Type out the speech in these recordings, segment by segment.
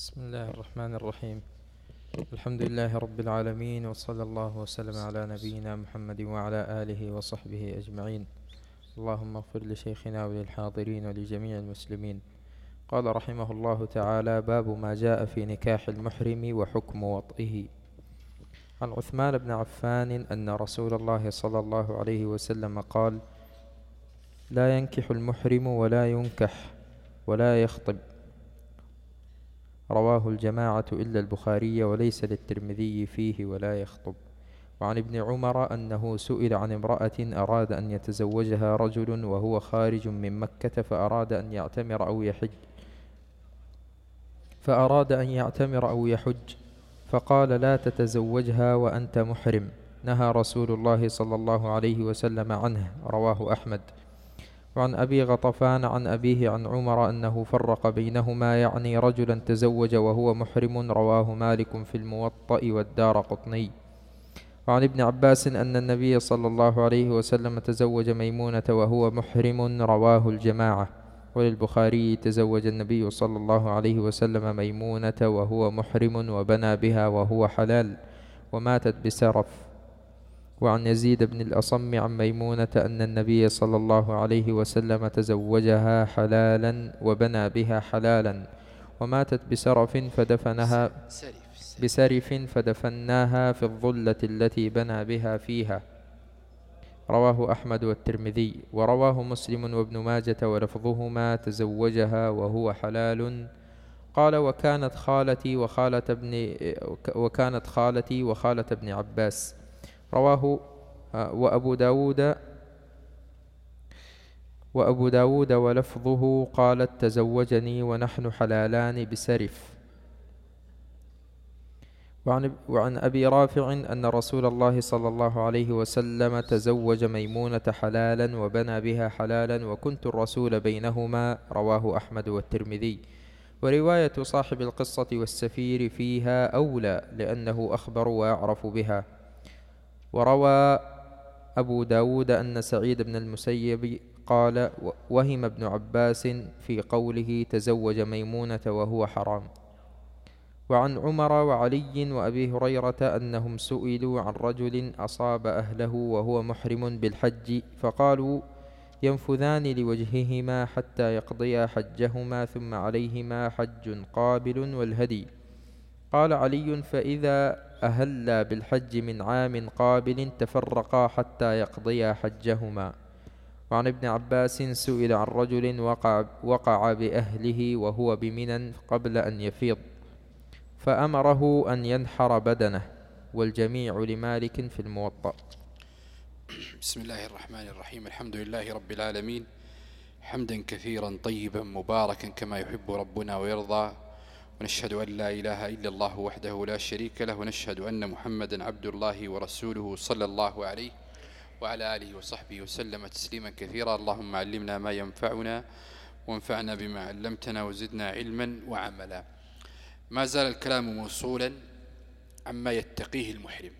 بسم الله الرحمن الرحيم. الحمد لله رب العالمين وصلى الله وسلم على نبينا محمد وعلى آله وصحبه أجمعين. اللهم اغفر لشيخنا وللحاضرين ولجميع المسلمين. قال رحمه الله تعالى باب ما جاء في نكاح المحرم وحكم وطئه. عن عثمان بن عفان أن رسول الله صلى الله عليه وسلم قال لا ينكح المحرم ولا ينكح ولا يخطب. رواه الجماعة إلا البخاري وليس للترمذي فيه ولا يخطب. وعن ابن عمر أنه سئل عن امرأة أراد أن يتزوجها رجل وهو خارج من مكة فأراد أن يعتمر أو يحج. فأراد أن يعتمر أو يحج. فقال لا تتزوجها وأنت محرم. نهى رسول الله صلى الله عليه وسلم عنه. رواه أحمد. وعن أبي غطفان عن أبيه عن عمر أنه فرق بينهما يعني رجلا تزوج وهو محرم رواه مالك في الموطأ والدار قطني. وعن ابن عباس أن النبي صلى الله عليه وسلم تزوج ميمونة وهو محرم رواه الجماعة. وللبخاري تزوج النبي صلى الله عليه وسلم ميمونة وهو محرم وبنى بها وهو حلال وماتت بسرف. وعن يزيد بن الأصم عن ميمونة أن النبي صلى الله عليه وسلم تزوجها حلالا وبنى بها حلالا وماتت بسرف فدفنها بسرف فدفناها في الظلة التي بنى بها فيها. رواه أحمد والترمذي ورواه مسلم وابن ماجة ولفظهما تزوجها وهو حلال. قال وكانت خالتي وخالة ابن وكانت خالتي وخالة ابن عباس. رواه آه، وأبو داود وأبو داود ولفظه قالت تزوجني ونحن حلالان بسرف. وعن, وعن أبي رافع أن رسول الله صلى الله عليه وسلم تزوج ميمونة حلالا وبنى بها حلالا وكنت الرسول بينهما رواه أحمد والترمذي. ورواية صاحب القصة والسفير فيها أولى لأنه أخبر وأعرف بها. وروى أبو داود أن سعيد بن المسيب قال وهم ابن عباس في قوله تزوج ميمونة وهو حرام. وعن عمر وعلي وأبي هريرة أنهم سئلوا عن رجل أصاب أهله وهو محرم بالحج فقالوا ينفذان لوجههما حتى يقضيا حجهما ثم عليهما حج قابل والهدي. قال علي فإذا أهلا بالحج من عام قابل تفرقا حتى يقضيا حجهما. وعن ابن عباس سئل عن رجل وقع, وقع بأهله وهو بمنى قبل أن يفيض فأمره أن ينحر بدنه والجميع لمالك في الموطأ. بسم الله الرحمن الرحيم. الحمد لله رب العالمين. حمدا كثيرا طيبا مباركا كما يحب ربنا ويرضى. ونشهد أن لا إله إلا الله وحده لا شريك له ونشهد أن محمدا عبد الله ورسوله صلى الله عليه وعلى آله وصحبه وسلم تسليما كثيرا. اللهم علمنا ما ينفعنا وانفعنا بما علمتنا وزدنا علما وعملا. ما زال الكلام موصولا عما يتقيه المحرم.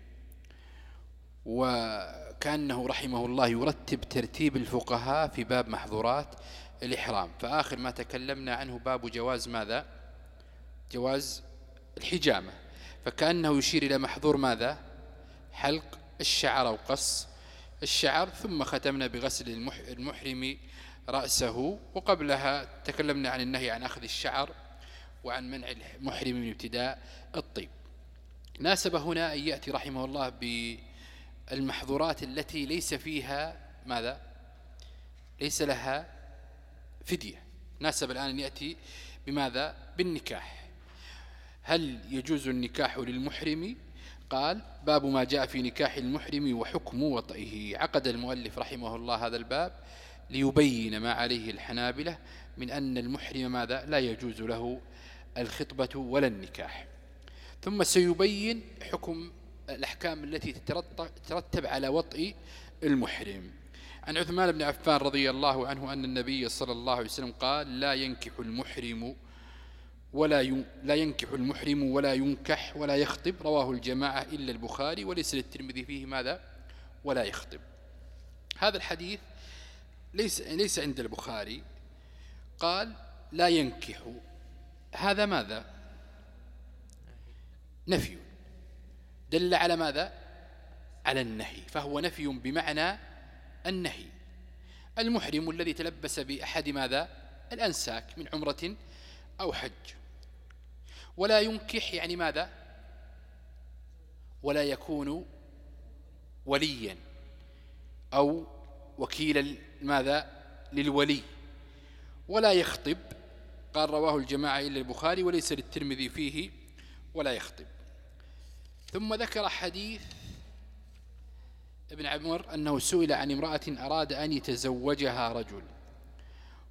وكأنه رحمه الله يرتب ترتيب الفقهاء في باب محظورات الإحرام. فآخر ما تكلمنا عنه باب جواز ماذا؟ جواز الحجامة. فكأنه يشير إلى محظور ماذا؟ حلق الشعر أو قص الشعر ثم ختمنا بغسل المحرم رأسه. وقبلها تكلمنا عن النهي عن أخذ الشعر وعن منع المحرم من ابتداء الطيب. ناسب هنا أن يأتي رحمه الله بالمحظورات التي ليس فيها ماذا؟ ليس لها فدية. ناسب الآن أن يأتي بماذا؟ بالنكاح. هل يجوز النكاح للمحرم؟ قال باب ما جاء في نكاح المحرم وحكم وطئه. عقد المؤلف رحمه الله هذا الباب ليبين ما عليه الحنابلة من أن المحرم ماذا؟ لا يجوز له الخطبة ولا النكاح. ثم سيبين حكم الأحكام التي تترتب على وطئ المحرم. عن عثمان بن عفان رضي الله عنه أن النبي صلى الله عليه وسلم قال لا ينكح المحرم ولا لا ينكح المحرم ولا ينكح ولا يخطب. رواه الجماعة إلا البخاري وليس للترمذي فيه ماذا؟ ولا يخطب. هذا الحديث ليس ليس عند البخاري. قال لا ينكح. هذا ماذا؟ نفي. دل على ماذا؟ على النهي. فهو نفي بمعنى النهي. المحرم الذي تلبس بأحد ماذا؟ الأنساك من عمرة أو حج. ولا ينكح يعني ماذا؟ ولا يكون وليا أو وكيلا ماذا؟ للولي. ولا يخطب قال رواه الجماعة إلا البخاري وليس للترمذي فيه ولا يخطب. ثم ذكر حديث ابن عمر أنه سئل عن امرأة أراد أن يتزوجها رجل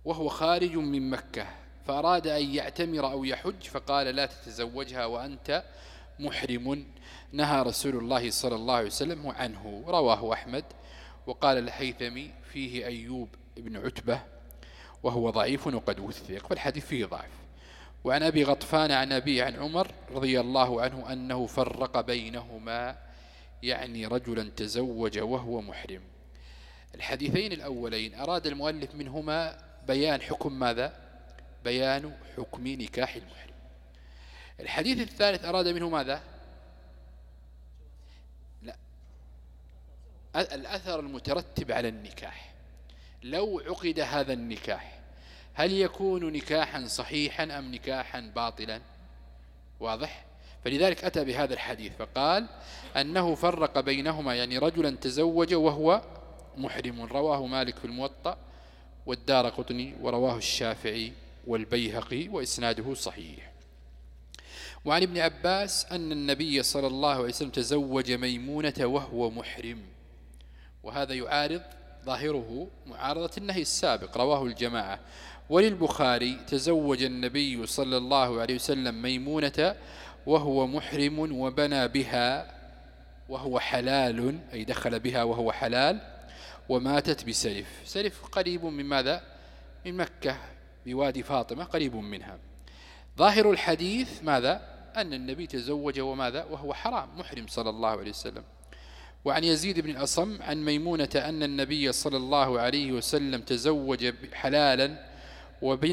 وهو خارج من مكة. فأراد أن يعتمر أو يحج فقال لا تتزوجها وأنت محرم. نهى رسول الله صلى الله عليه وسلم عنه رواه أحمد. وقال الحيثمي فيه أيوب بن عتبة وهو ضعيف وقد وثق فالحديث فيه ضعف. وعن أبي غطفان عن أبي عن عمر رضي الله عنه أنه فرق بينهما يعني رجلا تزوج وهو محرم. الحديثين الأولين أراد المؤلف منهما بيان حكم ماذا؟ بيان حكم نكاح المحرم. الحديث الثالث أراد منه ماذا؟ لا. الأثر المترتب على النكاح. لو عقد هذا النكاح هل يكون نكاحا صحيحا أم نكاحا باطلا؟ واضح؟ فلذلك أتى بهذا الحديث فقال أنه فرق بينهما يعني رجلا تزوج وهو محرم. رواه مالك في الموطأ والدار قطني ورواه الشافعي والبيهقي وإسناده صحيح. وعن ابن عباس أن النبي صلى الله عليه وسلم تزوج ميمونة وهو محرم وهذا يعارض ظاهره معارضة النهي السابق رواه الجماعة. وللبخاري تزوج النبي صلى الله عليه وسلم ميمونة وهو محرم وبنى بها وهو حلال أي دخل بها وهو حلال وماتت بسرف سرف قريب من ماذا؟ من مكة. بوادي فاطمة قريب منها. ظاهر الحديث ماذا؟ أن النبي تزوج وماذا؟ وهو حرام محرم صلى الله عليه وسلم. وعن يزيد بن الأصم عن ميمونة أن النبي صلى الله عليه وسلم تزوج حلالا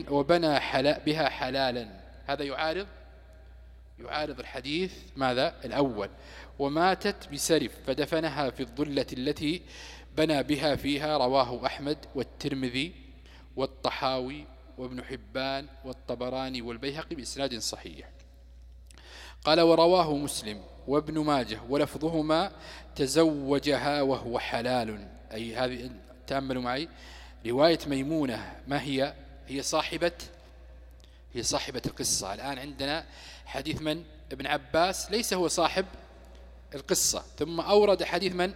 وبنى حلا بها حلالا. هذا يعارض؟ يعارض الحديث ماذا؟ الأول. وماتت بسرف فدفنها في الظلة التي بنى بها فيها رواه أحمد والترمذي والطحاوي وابن حبان والطبراني والبيهقي بإسناد صحيح. قال ورواه مسلم وابن ماجه ولفظهما تزوجها وهو حلال. أي هذه تأملوا معي. رواية ميمونة ما هي؟ هي صاحبة هي صاحبة القصة. الآن عندنا حديث من ابن عباس ليس هو صاحب القصة. ثم أورد حديث من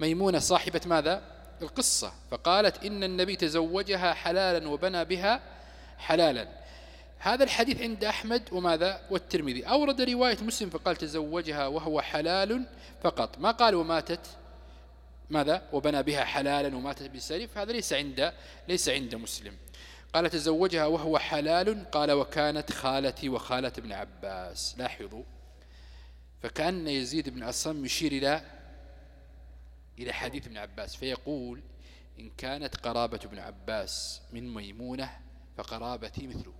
ميمونة صاحبة ماذا؟ القصة. فقالت إن النبي تزوجها حلالا وبنى بها حلالا. هذا الحديث عند أحمد وماذا؟ والترمذي. أورد رواية مسلم فقال تزوجها وهو حلال فقط. ما قال وماتت؟ ماذا؟ وبنى بها حلالا وماتت بسرف هذا ليس عند ليس عند مسلم. قال تزوجها وهو حلال. قال وكانت خالتي وخالة ابن عباس. لاحظوا. فكأن يزيد بن أصم يشير إلى إلى حديث ابن عباس. فيقول إن كانت قرابة ابن عباس من ميمونة فقرابتي مثله.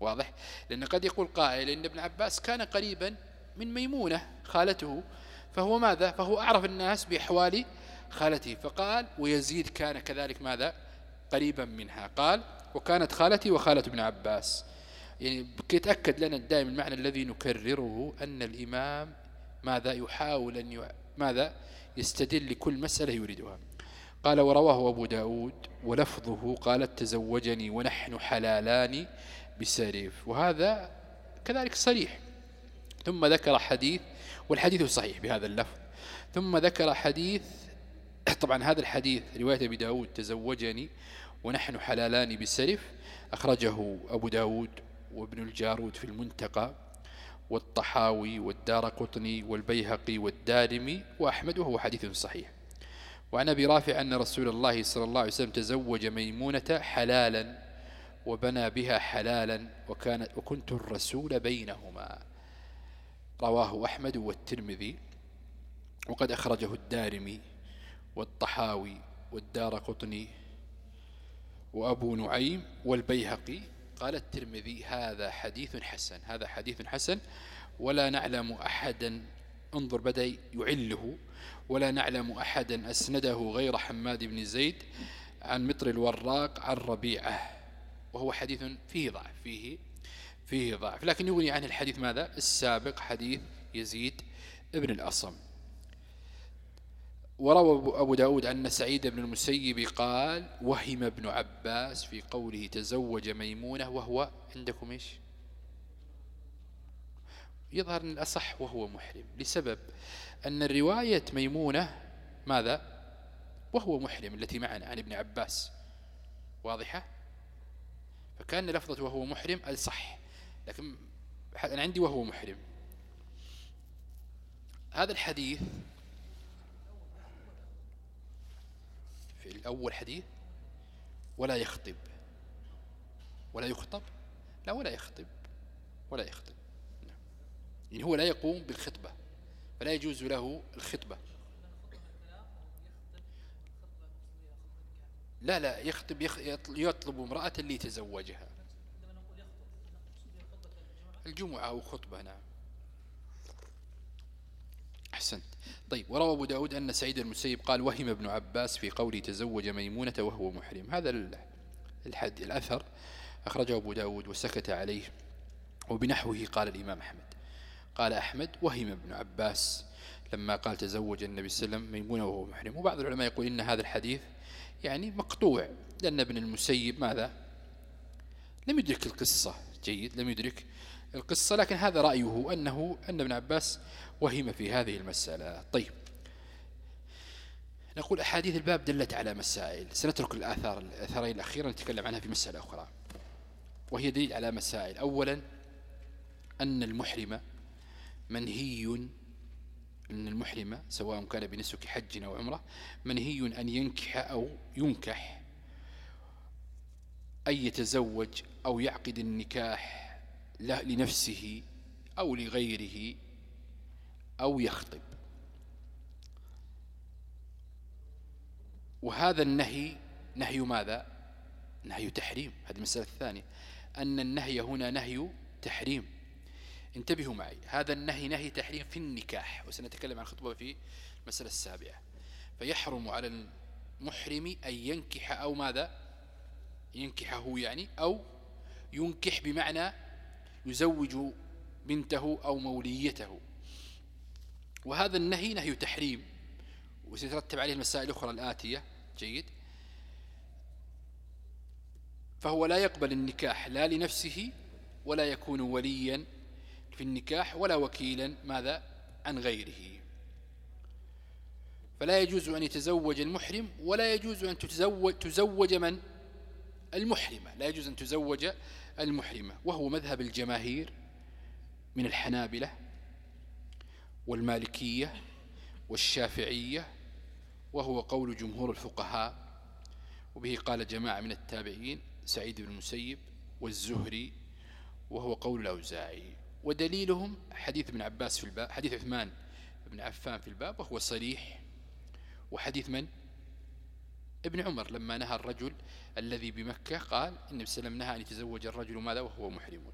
واضح؟ لأن قد يقول قائل إن ابن عباس كان قريبا من ميمونة خالته فهو ماذا؟ فهو أعرف الناس بأحوال خالته. فقال ويزيد كان كذلك ماذا؟ قريبا منها. قال وكانت خالتي وخالة ابن عباس. يعني يتأكد لنا دائما المعنى الذي نكرره أن الإمام ماذا؟ يحاول أن ي... ماذا؟ يستدل لكل مسألة يريدها. قال ورواه أبو داود ولفظه قالت تزوجني ونحن حلالان بسريف. وهذا كذلك صريح. ثم ذكر حديث والحديث صحيح بهذا اللفظ. ثم ذكر حديث طبعا هذا الحديث رواية أبي داود تزوجني ونحن حلالان بالسرف أخرجه أبو داود وابن الجارود في المنتقى والطحاوي والدار قطني والبيهقي والدارمي وأحمد وهو حديث صحيح. وعن أبي رافع أن رسول الله صلى الله عليه وسلم تزوج ميمونة حلالا وبنى بها حلالا وكانت وكنت الرسول بينهما. رواه أحمد والترمذي وقد أخرجه الدارمي والطحاوي والدار قطني وأبو نعيم والبيهقي. قال الترمذي هذا حديث حسن هذا حديث حسن ولا نعلم أحدا انظر بدأ يعله ولا نعلم أحدا أسنده غير حماد بن زيد عن مطر الوراق عن ربيعة. وهو حديث فيه ضعف فيه فيه ضعف. لكن يغني عن الحديث ماذا؟ السابق حديث يزيد ابن الأصم. وروى أبو داود أن سعيد بن المسيب قال وهم ابن عباس في قوله تزوج ميمونة وهو عندكم إيش؟ يظهر أن الأصح وهو محرم. لسبب أن الرواية ميمونة ماذا؟ وهو محرم التي معنا عن ابن عباس. واضحة؟ فكان لفظة وهو محرم ألصح لكن أنا عندي وهو محرم. هذا الحديث في الأول حديث ولا يخطب. ولا يخطب؟ لا ولا يخطب. ولا يخطب. نعم. يعني هو لا يقوم بالخطبة. فلا يجوز له الخطبة. لا لا يخطب يطلب امرأة ليتزوجها. الجمعة أو خطبة نعم. أحسنت. طيب وروى أبو داود أن سعيد المسيب قال وهم ابن عباس في قوله تزوج ميمونة وهو محرم. هذا الحد الأثر أخرجه أبو داود وسكت عليه وبنحوه قال الإمام أحمد. قال أحمد وهم ابن عباس. لما قال تزوج النبي صلى الله عليه وسلم ميمونة وهو محرم. وبعض العلماء يقول إن هذا الحديث يعني مقطوع لأن ابن المسيب ماذا؟ لم يدرك القصة جيد لم يدرك القصة لكن هذا رأيه أنه أن ابن عباس وهم في هذه المسألة. طيب. نقول أحاديث الباب دلت على مسائل. سنترك الآثار الأثرين الأخيرة نتكلم عنها في مسألة أخرى. وهي دليل على مسائل. أولا أن المحرم منهي أن المحرم سواء كان بنسك حج أو عمرة منهي أن ينكح أو ينكح أن يتزوج أو يعقد النكاح لنفسه أو لغيره أو يخطب. وهذا النهي نهي ماذا؟ نهي تحريم. هذه المسألة الثانية. أن النهي هنا نهي تحريم. انتبهوا معي. هذا النهي نهي تحريم في النكاح وسنتكلم عن الخطبة في المسألة السابعة. فيحرم على المحرم أن ينكح أو ماذا؟ ينكحه يعني أو ينكح بمعنى يزوج بنته أو موليته. وهذا النهي نهي تحريم وسيترتب عليه المسائل الأخرى الآتية. جيد. فهو لا يقبل النكاح لا لنفسه ولا يكون وليا في النكاح ولا وكيلا ماذا عن غيره. فلا يجوز أن يتزوج المحرم ولا يجوز أن تزوج, تزوج من؟ المحرمة لا يجوز أن تزوج المحرمة وهو مذهب الجماهير من الحنابلة والمالكية والشافعية وهو قول جمهور الفقهاء. وبه قال جماعة من التابعين سعيد بن المسيب والزهري وهو قول الأوزاعي. ودليلهم حديث ابن عباس في الباب حديث عثمان بن عفان في الباب وهو صريح. وحديث من؟ ابن عمر لما نهى الرجل الذي بمكة قال النبي صلى الله عليه وسلم نهى أن يتزوج الرجل ماذا؟ وهو محرم.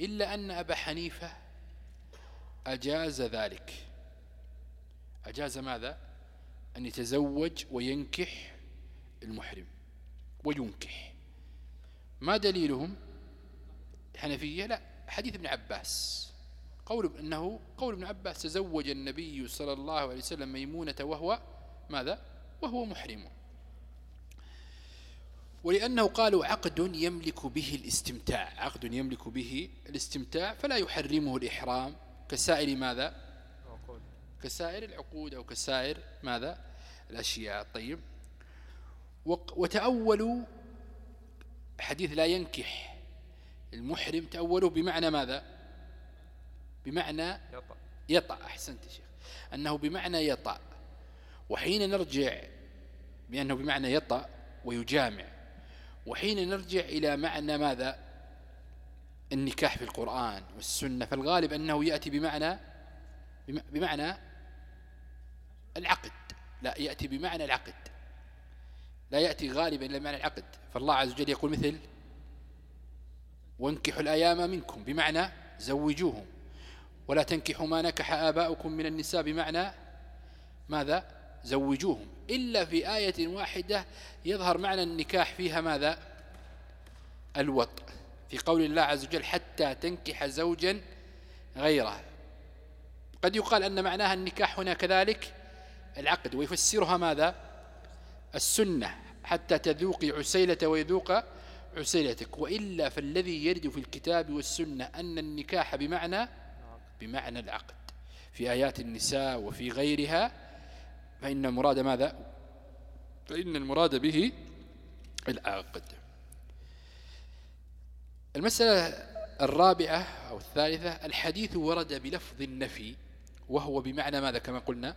إلا أن أبا حنيفة أجاز ذلك. أجاز ماذا؟ أن يتزوج وينكح المحرم وينكح. ما دليلهم؟ الحنفية لا. حديث ابن عباس. قول أنه قول ابن عباس تزوج النبي صلى الله عليه وسلم ميمونة وهو ماذا؟ وهو محرم. ولأنه قالوا عقد يملك به الاستمتاع. عقد يملك به الاستمتاع فلا يحرمه الإحرام. كسائر ماذا؟ كسائر العقود أو كسائر ماذا؟ الأشياء. طيب. وتأولوا حديث لا ينكح. المحرم تأولوا بمعنى ماذا؟ بمعنى يطأ. يطأ. أحسنت يا شيخ. أنه بمعنى يطأ. وحين نرجع بأنه بمعنى يطأ ويجامع. وحين نرجع إلى معنى ماذا؟ النكاح في القرآن والسنة. فالغالب أنه يأتي بمعنى بمعنى العقد. لا يأتي بمعنى العقد. لا يأتي غالبا إلى معنى العقد. فالله عز وجل يقول مثل وانكحوا الأيام منكم بمعنى زوجوهم. ولا تنكحوا ما نكح آباؤكم من النساء بمعنى ماذا؟ زوجوهم. إلا في آية واحدة يظهر معنى النكاح فيها ماذا؟ الوط في قول الله عز وجل حتى تنكح زوجا غيره. قد يقال أن معناها النكاح هنا كذلك العقد ويفسرها ماذا؟ السنة. حتى تذوقي عسيلة ويذوق عسيلتك وإلا فالذي يرد في الكتاب والسنة أن النكاح بمعنى بمعنى العقد. في آيات النساء وفي غيرها فإن المراد ماذا؟ فإن المراد به العقد. المسألة الرابعة أو الثالثة الحديث ورد بلفظ النفي وهو بمعنى ماذا كما قلنا؟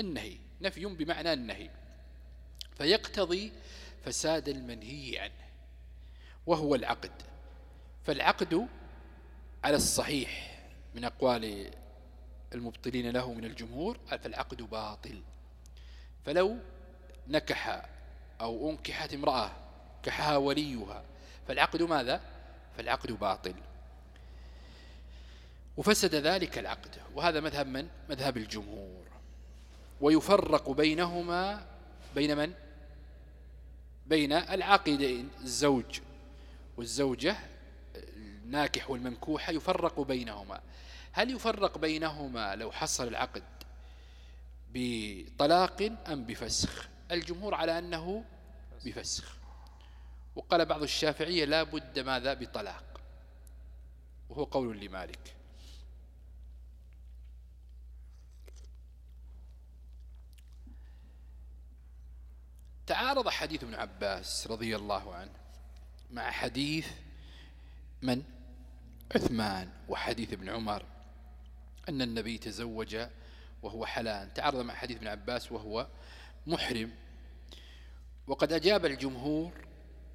النهي. نفي بمعنى النهي. فيقتضي فساد المنهي عنه. وهو العقد. فالعقد على الصحيح من أقوال المبطلين له من الجمهور فالعقد باطل. فلو نكح أو أنكحت امرأة كحها وليها فالعقد ماذا؟ فالعقد باطل. وفسد ذلك العقد وهذا مذهب من؟ مذهب الجمهور. ويفرق بينهما بين من؟ بين العاقدين الزوج والزوجة الناكح والمنكوحة يفرق بينهما. هل يفرق بينهما لو حصل العقد بطلاق أم بفسخ؟ الجمهور على أنه بفسخ. وقال بعض الشافعية لا بد ماذا؟ بطلاق. وهو قول لمالك. تعارض حديث ابن عباس رضي الله عنه. مع حديث من؟ عثمان وحديث ابن عمر. أن النبي تزوج وهو حلال. تعارض مع حديث ابن عباس وهو محرم. وقد أجاب الجمهور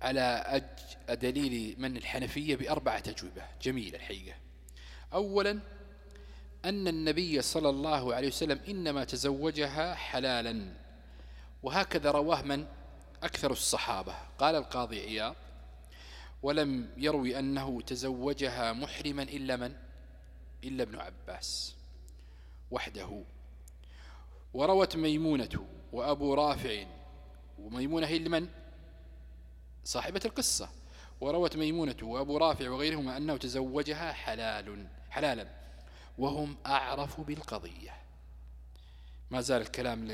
على دليل من الحنفية بأربعة أجوبة. جميلة الحقيقة. أولا أن النبي صلى الله عليه وسلم إنما تزوجها حلالا. وهكذا رواه من؟ أكثر الصحابة. قال القاضي عياض ولم يروي أنه تزوجها محرما إلا من؟ إلا ابن عباس وحده. وروت ميمونة وأبو رافع. وميمونة هي لمن؟ صاحبة القصة. وروت ميمونة وأبو رافع وغيرهما أنه تزوجها حلال حلالا. وهم أعرف بالقضية. ما زال الكلام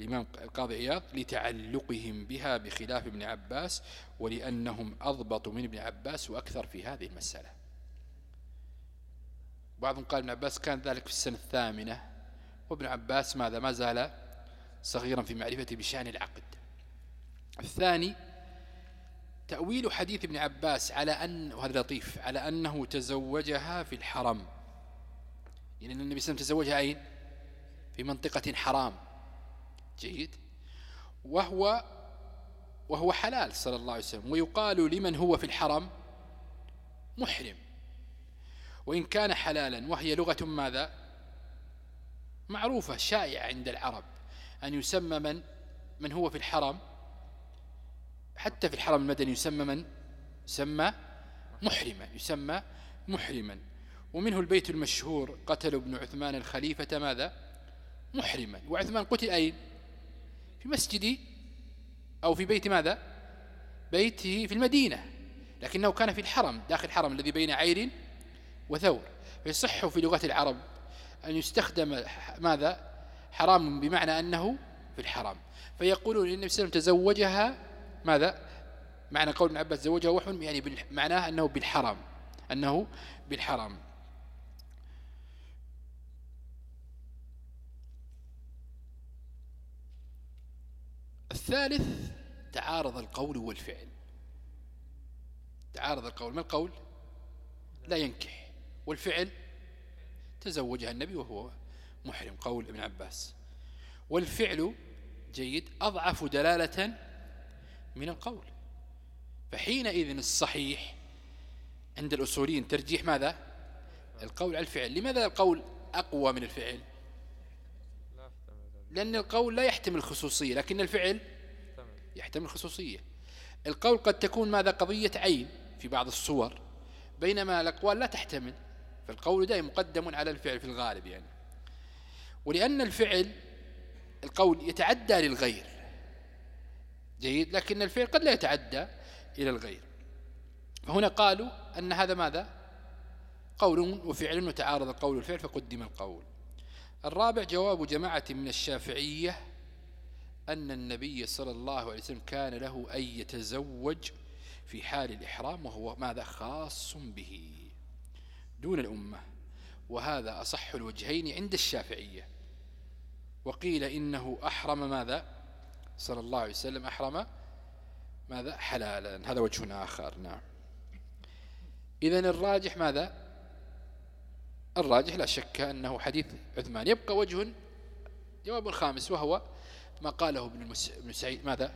الإمام القاضي عياض لتعلقهم بها بخلاف ابن عباس ولأنهم أضبط من ابن عباس وأكثر في هذه المسألة. بعضهم قال ابن عباس كان ذلك في السنة الثامنة وابن عباس ماذا؟ ما زال صغيرا في معرفته بشأن العقد. الثاني تأويل حديث ابن عباس على أن وهذا لطيف على أنه تزوجها في الحرم. يعني النبي صلى الله عليه وسلم تزوجها أين؟ في منطقة حرام. جيد وهو وهو حلال صلى الله عليه وسلم. ويقال لمن هو في الحرم؟ محرم. وإن كان حلالا وهي لغة ماذا؟ معروفة شائعة عند العرب. أن يسمى من من هو في الحرم؟ حتى في الحرم المدني يسمى من؟ يسمى محرما يسمى محرما. ومنه البيت المشهور قتل ابن عثمان الخليفة ماذا؟ محرما. وعثمان قتل أين؟ في مسجد أو في بيت ماذا؟ بيته في المدينة لكنه كان في الحرم داخل الحرم الذي بين عير وثور. فيصح في لغة العرب أن يستخدم ماذا؟ حرام بمعنى أنه في الحرم فيقولون إن النبي صلى الله عليه وسلم تزوجها ماذا؟ معنى قول ابن عباس تزوجها وحن يعني معناه أنه بالحرم أنه بالحرم الثالث تعارض القول والفعل. تعارض القول ما القول؟ لا ينكح. والفعل تزوجها النبي وهو محرم قول ابن عباس. والفعل جيد أضعف دلالة من القول. فحينئذ الصحيح عند الأصوليين ترجيح ماذا؟ القول على الفعل. لماذا القول أقوى من الفعل؟ لأن القول لا يحتمل الخصوصية لكن الفعل يحتمل الخصوصية. القول قد تكون ماذا؟ قضية عين في بعض الصور بينما الأقوال لا تحتمل فالقول دائما مقدم على الفعل في الغالب يعني. ولأن الفعل القول يتعدى للغير. جيد؟ لكن الفعل قد لا يتعدى إلى الغير. فهنا قالوا أن هذا ماذا؟ قول وفعل وتعارض القول والفعل فقدم القول. الرابع جواب جماعة من الشافعية أن النبي صلى الله عليه وسلم كان له أن يتزوج في حال الإحرام وهو ماذا؟ خاص به دون الأمة. وهذا أصح الوجهين عند الشافعية. وقيل إنه أحرم ماذا؟ صلى الله عليه وسلم أحرم ماذا؟ حلالا. هذا وجه آخر. نعم. إذن الراجح ماذا؟ الراجح لا شك أنه حديث عثمان. يبقى وجه جواب الخامس وهو ما قاله ابن, ابن سعيد. ماذا؟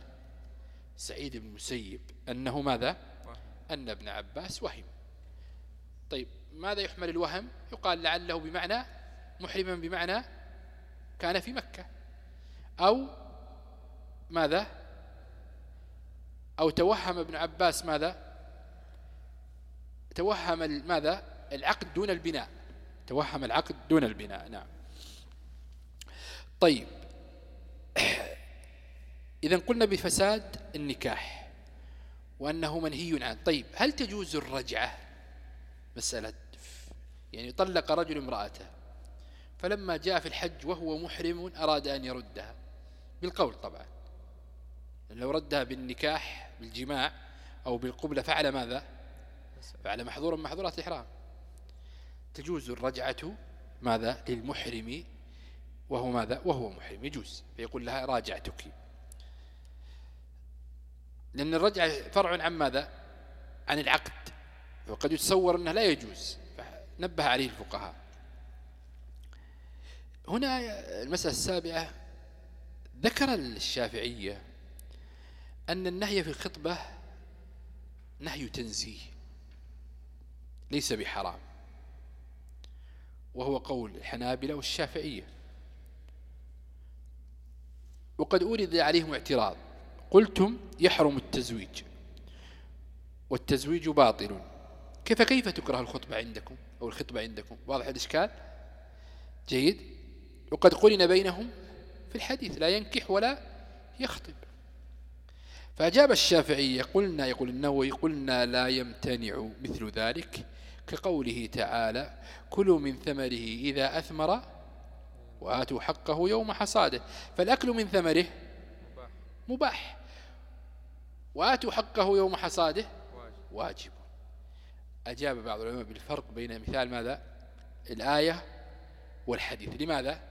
سعيد بن المسيب. أنه ماذا؟ أن ابن عباس وهم. طيب ماذا يحمل الوهم؟ يقال لعله بمعنى محرما بمعنى كان في مكة. أو ماذا؟ أو توهم ابن عباس ماذا؟ توهم ماذا؟ العقد دون البناء. توهم العقد دون البناء. نعم. طيب. إذا قلنا بفساد النكاح وأنه منهي عنه. طيب هل تجوز الرجعة؟ مسألة يعني طلق رجل امرأته فلما جاء في الحج وهو محرم أراد أن يردها. بالقول طبعا. لو ردها بالنكاح بالجماع أو بالقبلة فعل ماذا؟ فعل محظور من محظورات الإحرام. تجوز الرجعة ماذا للمحرم وهو ماذا وهو محرم يجوز فيقول لها راجعتك. لأن الرجعة فرع عن ماذا؟ عن العقد. وقد يتصور أنه لا يجوز نبه عليه الفقهاء. هنا المسألة السابعة ذكر الشافعية أن النهي في الخطبة نهي تنزيه ليس بحرام. وهو قول الحنابلة والشافعية. وقد أورد عليهم اعتراض. قلتم يحرم التزويج. والتزويج باطل. كيف كيف تكره الخطبة عندكم أو الخطبة عندكم؟ واضح الإشكال؟ جيد. وقد قلنا بينهم في الحديث لا ينكح ولا يخطب. فأجاب الشافعية قلنا يقول النووي قلنا لا يمتنع مثل ذلك. كقوله تعالى كلوا من ثمره إذا أثمر وآتوا حقه يوم حصاده. فالأكل من ثمره مباح. وآتوا حقه يوم حصاده؟ واجب. أجاب بعض العلماء بالفرق بين مثال ماذا؟ الآية والحديث. لماذا؟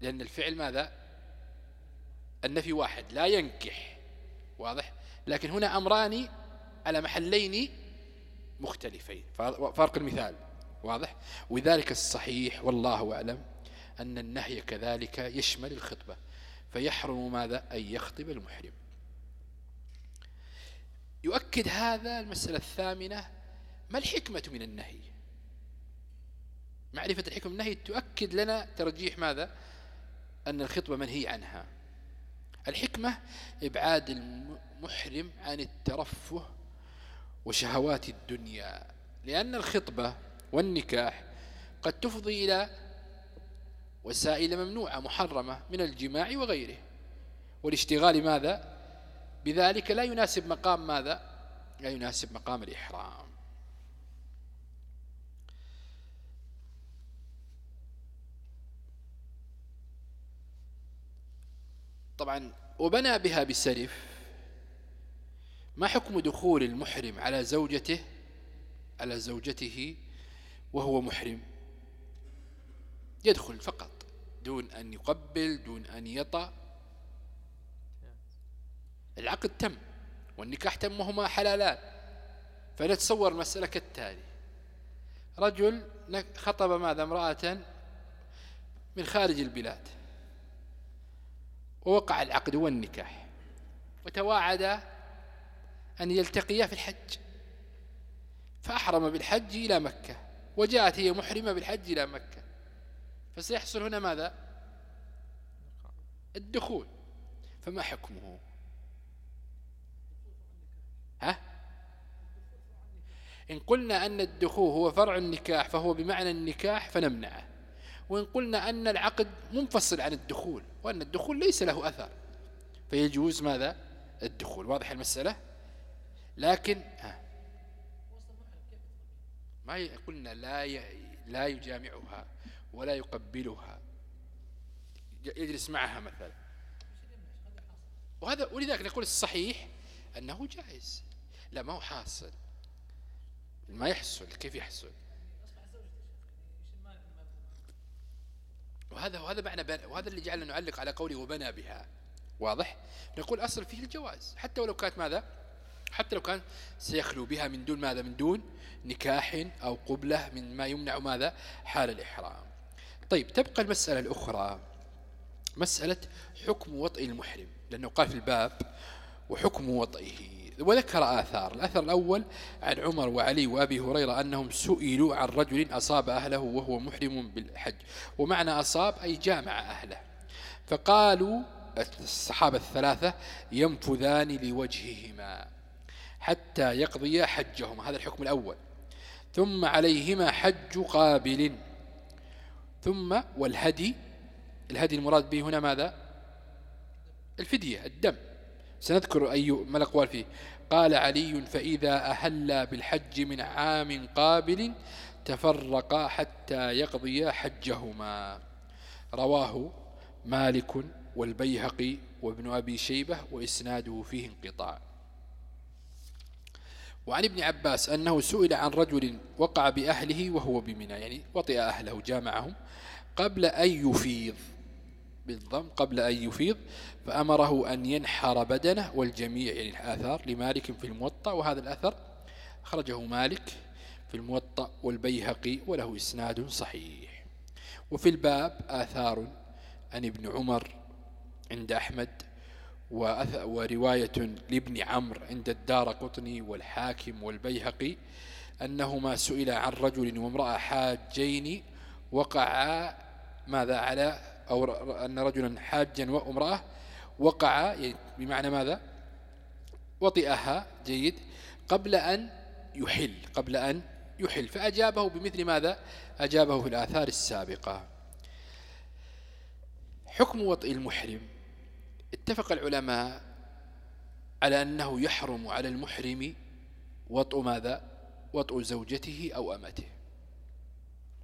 لأن الفعل ماذا؟ النفي واحد لا ينكح. واضح؟ لكن هنا أمران على محلين مختلفين. فرق المثال. واضح؟ وذلك الصحيح والله أعلم أن النهي كذلك يشمل الخطبة. فيحرم ماذا؟ أن يخطب المحرم. يؤكد هذا المسألة الثامنة ما الحكمة من النهي؟ معرفة الحكمة من النهي تؤكد لنا ترجيح ماذا؟ أن الخطبة منهي عنها. الحكمة إبعاد المحرم عن الترفه وشهوات الدنيا لأن الخطبة والنكاح قد تفضي إلى وسائل ممنوعة محرمة من الجماع وغيره. والاشتغال ماذا؟ بذلك لا يناسب مقام ماذا؟ لا يناسب مقام الإحرام. طبعا وبنى بها بسرف ما حكم دخول المحرم على زوجته على زوجته وهو محرم؟ يدخل فقط دون أن يقبل دون أن يطأ. العقد تم والنكاح تم وهما حلالان. فنتصور المسألة كالتالي رجل خطب ماذا امرأة من خارج البلاد. ووقع العقد والنكاح. وتواعدا أن يلتقيا في الحج. فأحرم بالحج إلى مكة وجاءت هي محرمة بالحج إلى مكة. فسيحصل هنا ماذا؟ الدخول. فما حكمه؟ ها؟ إن قلنا أن الدخول هو فرع النكاح فهو بمعنى النكاح فنمنعه. وإن قلنا أن العقد منفصل عن الدخول وأن الدخول ليس له أثر. فيجوز ماذا؟ الدخول. واضح المسألة؟ لكن ما قلنا لا لا يجامعها ولا يقبلها. يجلس معها مثلا. وهذا ولذلك نقول الصحيح أنه جائز. لا ما هو حاصل. ما يحصل كيف يحصل؟ وهذا وهذا معنى وهذا اللي جعلنا نعلق على قوله وبنى بها. واضح؟ نقول أصل فيه الجواز. حتى ولو كانت ماذا؟ حتى لو كان سيخلو بها من دون ماذا؟ من دون نكاح أو قبلة من ما يمنع ماذا؟ حال الإحرام. طيب تبقى المسألة الأخرى مسألة حكم وطئ المحرم لأنه قال في الباب وحكم وطئه. وذكر آثار الأثر الأول عن عمر وعلي وأبي هريرة أنهم سئلوا عن رجل أصاب أهله وهو محرم بالحج ومعنى أصاب أي جامع أهله. فقالوا الصحابة الثلاثة ينفذان لوجههما. حتى يقضي حجهما هذا الحكم الأول. ثم عليهما حج قابل. ثم والهدي الهدي المراد به هنا ماذا؟ الفدية الدم. سنذكر أي ما الأقوال فيه. قال علي فإذا أهل بالحج من عام قابل تفرقا حتى يقضيا حجهما. رواه مالك والبيهقي وابن أبي شيبة وإسناده فيه انقطاع. وعن ابن عباس أنه سئل عن رجل وقع بأهله وهو بمنى يعني وطئ أهله جامعهم قبل أن يفيض بالضم قبل أن يفيض فأمره أن ينحر بدنه والجميع يعني الآثار لمالك في الموطأ وهذا الأثر خرجه مالك في الموطأ والبيهقي وله إسناد صحيح. وفي الباب آثار عن ابن عمر عند أحمد ورواية لابن عمرو عند الدار قطني والحاكم والبيهقي أنهما سئل عن رجل وامرأة حاجين وقعا ماذا على أو أن رجلا حاجا وامرأة وقع يعني بمعنى ماذا؟ وطئها جيد قبل أن يحل قبل أن يحل فأجابه بمثل ماذا؟ أجابه في الآثار السابقة. حكم وطئ المحرم اتفق العلماء على أنه يحرم على المحرم وطئ ماذا؟ وطئ زوجته أو أمته.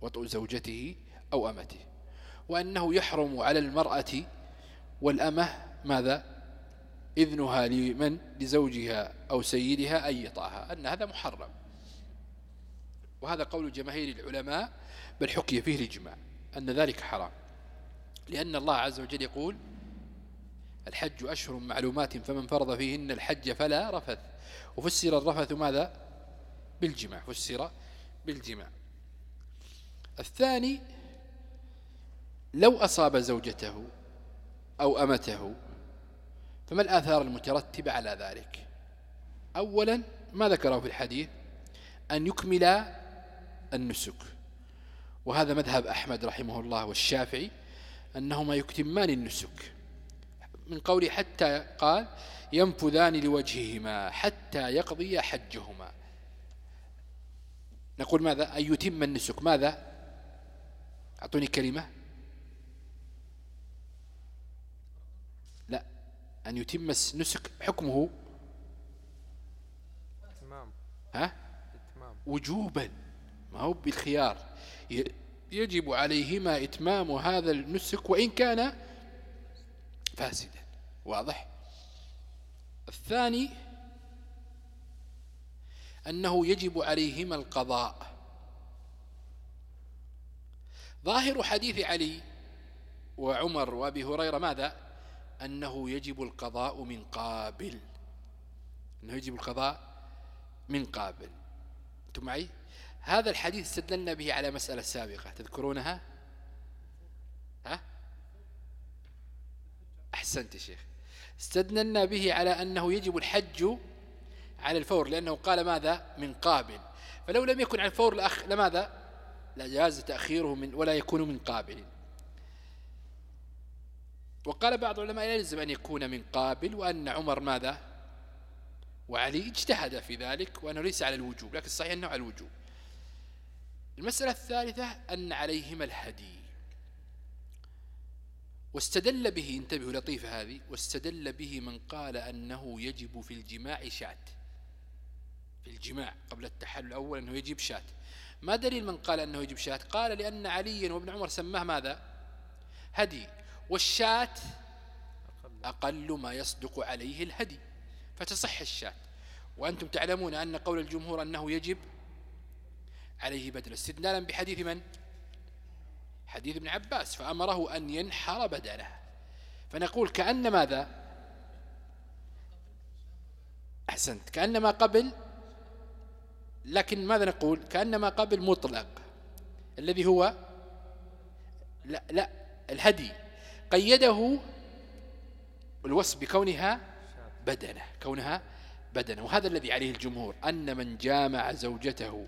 وطئ زوجته أو أمته. وأنه يحرم على المرأة والأمة ماذا؟ إذنها لمن؟ لزوجها أو سيدها أن يطعها. أن هذا محرم. وهذا قول جماهير العلماء بل حكي فيه الإجماع أن ذلك حرام. لأن الله عز وجل يقول الحج أشهر معلومات فمن فرض فيهن الحج فلا رفث. وفسر الرفث ماذا؟ بالجماع. فسر بالجماع. الثاني لو أصاب زوجته أو أمته فما الآثار المترتبة على ذلك؟ أولا ما ذكره في الحديث؟ أن يكمل النسك. وهذا مذهب أحمد رحمه الله والشافعي أنهما يكتمان النسك. من قوله حتى قال ينفذان لوجههما حتى يقضي حجهما. نقول ماذا؟ أن يتم النسك. ماذا؟ أعطوني كلمة. لا أن يتم النسك حكمه. إتمام. ها؟ إتمام. وجوبا. ما هو بالخيار. يجب عليهما إتمام هذا النسك وإن كان فاسدا. واضح؟ الثاني أنه يجب عليهما القضاء. ظاهر حديث علي وعمر وأبي هريرة ماذا؟ أنه يجب القضاء من قابل. أنه يجب القضاء من قابل. أنتم معي؟ هذا الحديث استدلنا به على مسألة سابقة. تذكرونها؟ ها؟ أحسنت يا شيخ. استدلنا به على أنه يجب الحج على الفور لأنه قال ماذا؟ من قابل. فلو لم يكن على الفور لأخ لماذا؟ لا جاز تأخيره من ولا يكون من قابل. وقال بعض العلماء لا يلزم أن يكون من قابل وأن عمر ماذا؟ وعلي اجتهد في ذلك وأنه ليس على الوجوب لكن الصحيح أنه على الوجوب. المسألة الثالثة أن عليهما الهدي واستدل به انتبهوا لطيفة هذه واستدل به من قال أنه يجب في الجماع شات في الجماع قبل التحلل الأول أنه يجب شات ما دليل من قال أنه يجب شات قال لأن عليا وابن عمر سماه ماذا؟ هدي. والشات أقل ما يصدق عليه الهدي. فتصح الشات وأنتم تعلمون أن قول الجمهور أنه يجب عليه بدل. استدلالا بحديث من؟ حديث ابن عباس فأمره أن ينحر بدنه. فنقول كأن ماذا أحسنت. كأنما قبل لكن ماذا نقول؟ كأنما قبل مطلق. الذي هو لا, لا الهدي. قيده الوصف بكونها بدنه كونها بدنه. وهذا الذي عليه الجمهور أن من جامع زوجته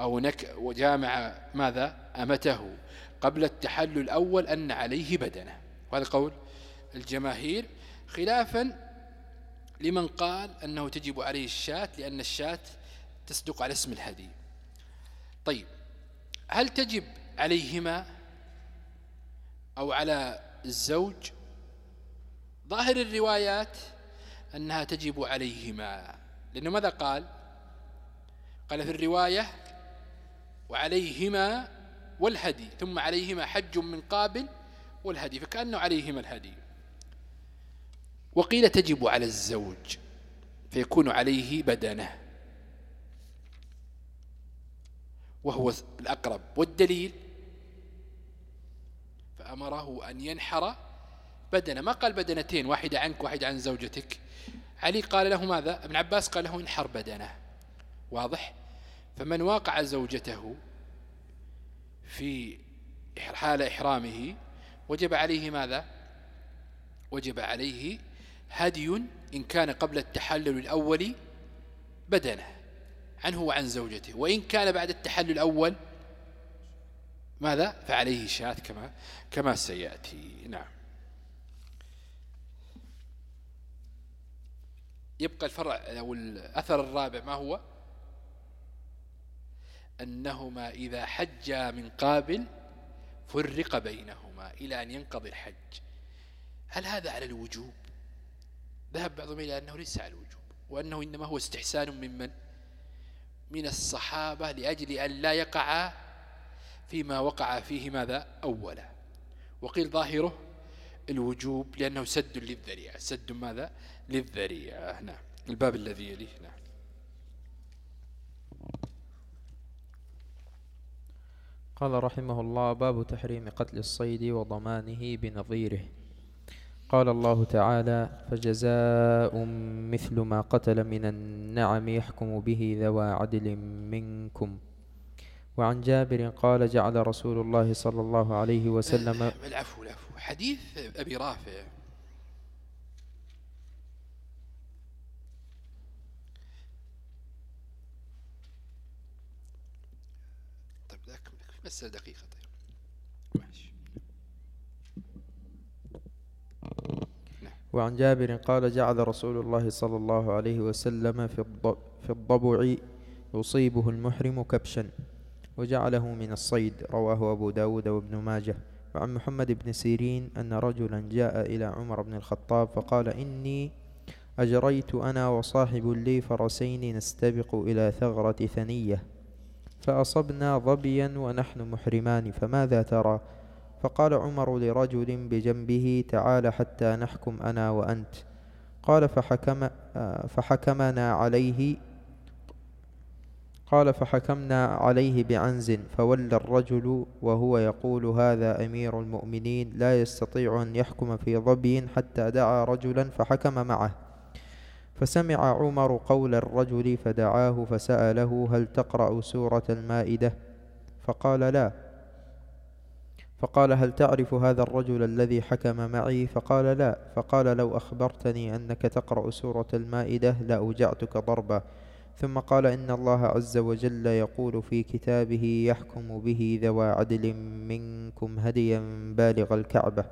أو نك وجامع ماذا؟ أمته قبل التحلل الأول أن عليه بدنه. وهذا قول الجماهير خلافا لمن قال أنه تجب عليه الشاة لأن الشاة تصدق على اسم الهدي. طيب هل تجب عليهما أو على الزوج؟ ظاهر الروايات أنها تجب عليهما. لأنه ماذا قال؟ قال في الرواية وعليهما والهدي ثم عليهما حج من قابل والهدي فكأنه عليهما الهدي. وقيل تجب على الزوج فيكون عليه بدنه. وهو الأقرب. والدليل فأمره أن ينحر بدنه. ما قال بدنتين؟ واحدة عنك واحدة عن زوجتك. علي قال له ماذا؟ ابن عباس قال له انحر بدنه. واضح؟ فمن واقع زوجته في حال إحرامه وجب عليه ماذا؟ وجب عليه هدي إن كان قبل التحلل الأول بدنه عنه وعن زوجته وإن كان بعد التحلل الأول ماذا؟ فعليه شاة كما كما سيأتي. نعم. يبقى الفرع أو الأثر الرابع ما هو؟ أنهما إذا حجا من قابل فرق بينهما إلى أن ينقضي الحج. هل هذا على الوجوب؟ ذهب بعضهم إلى أنه ليس على الوجوب وأنه إنما هو استحسان ممن؟ من الصحابة لأجل أن لا يقع فيما وقع فيه ماذا؟ أولا. وقيل ظاهره الوجوب لأنه سد للذريعة. سد ماذا؟ للذريعة. نعم. الباب الذي يليه. نعم. قال رحمه الله باب تحريم قتل الصيد وضمانه بنظيره. قال الله تعالى فجزاء مثل ما قتل من النعم يحكم به ذوى عدل منكم. وعن جابر قال جعل رسول الله صلى الله عليه وسلم العفو العفو. حديث أبي رافع طيب ذاك بس دقيقة. طيب وعن جابر قال جعل رسول الله صلى الله عليه وسلم في في الضبع يصيبه المحرم كبشا وجعله من الصيد رواه أبو داود وابن ماجه. وعن محمد بن سيرين أن رجلا جاء إلى عمر بن الخطاب فقال إني أجريت أنا وصاحب لي فرسين نستبق إلى ثغرة ثنية. فأصبنا ظبيا ونحن محرمان فماذا ترى؟ فقال عمر لرجل بجنبه تعال حتى نحكم أنا وأنت. قال فحكم فحكمنا عليه قال فحكمنا عليه بعنز فولى الرجل وهو يقول هذا أمير المؤمنين لا يستطيع أن يحكم في ظبي حتى دعا رجلا فحكم معه. فسمع عمر قول الرجل فدعاه فسأله هل تقرأ سورة المائدة؟ فقال لا. فقال هل تعرف هذا الرجل الذي حكم معي؟ فقال لا. فقال لو أخبرتني أنك تقرأ سورة المائدة لأوجعتك ضربا ثم قال إن الله عز وجل يقول في كتابه يحكم به ذوى عدل منكم هديا بالغ الكعبة.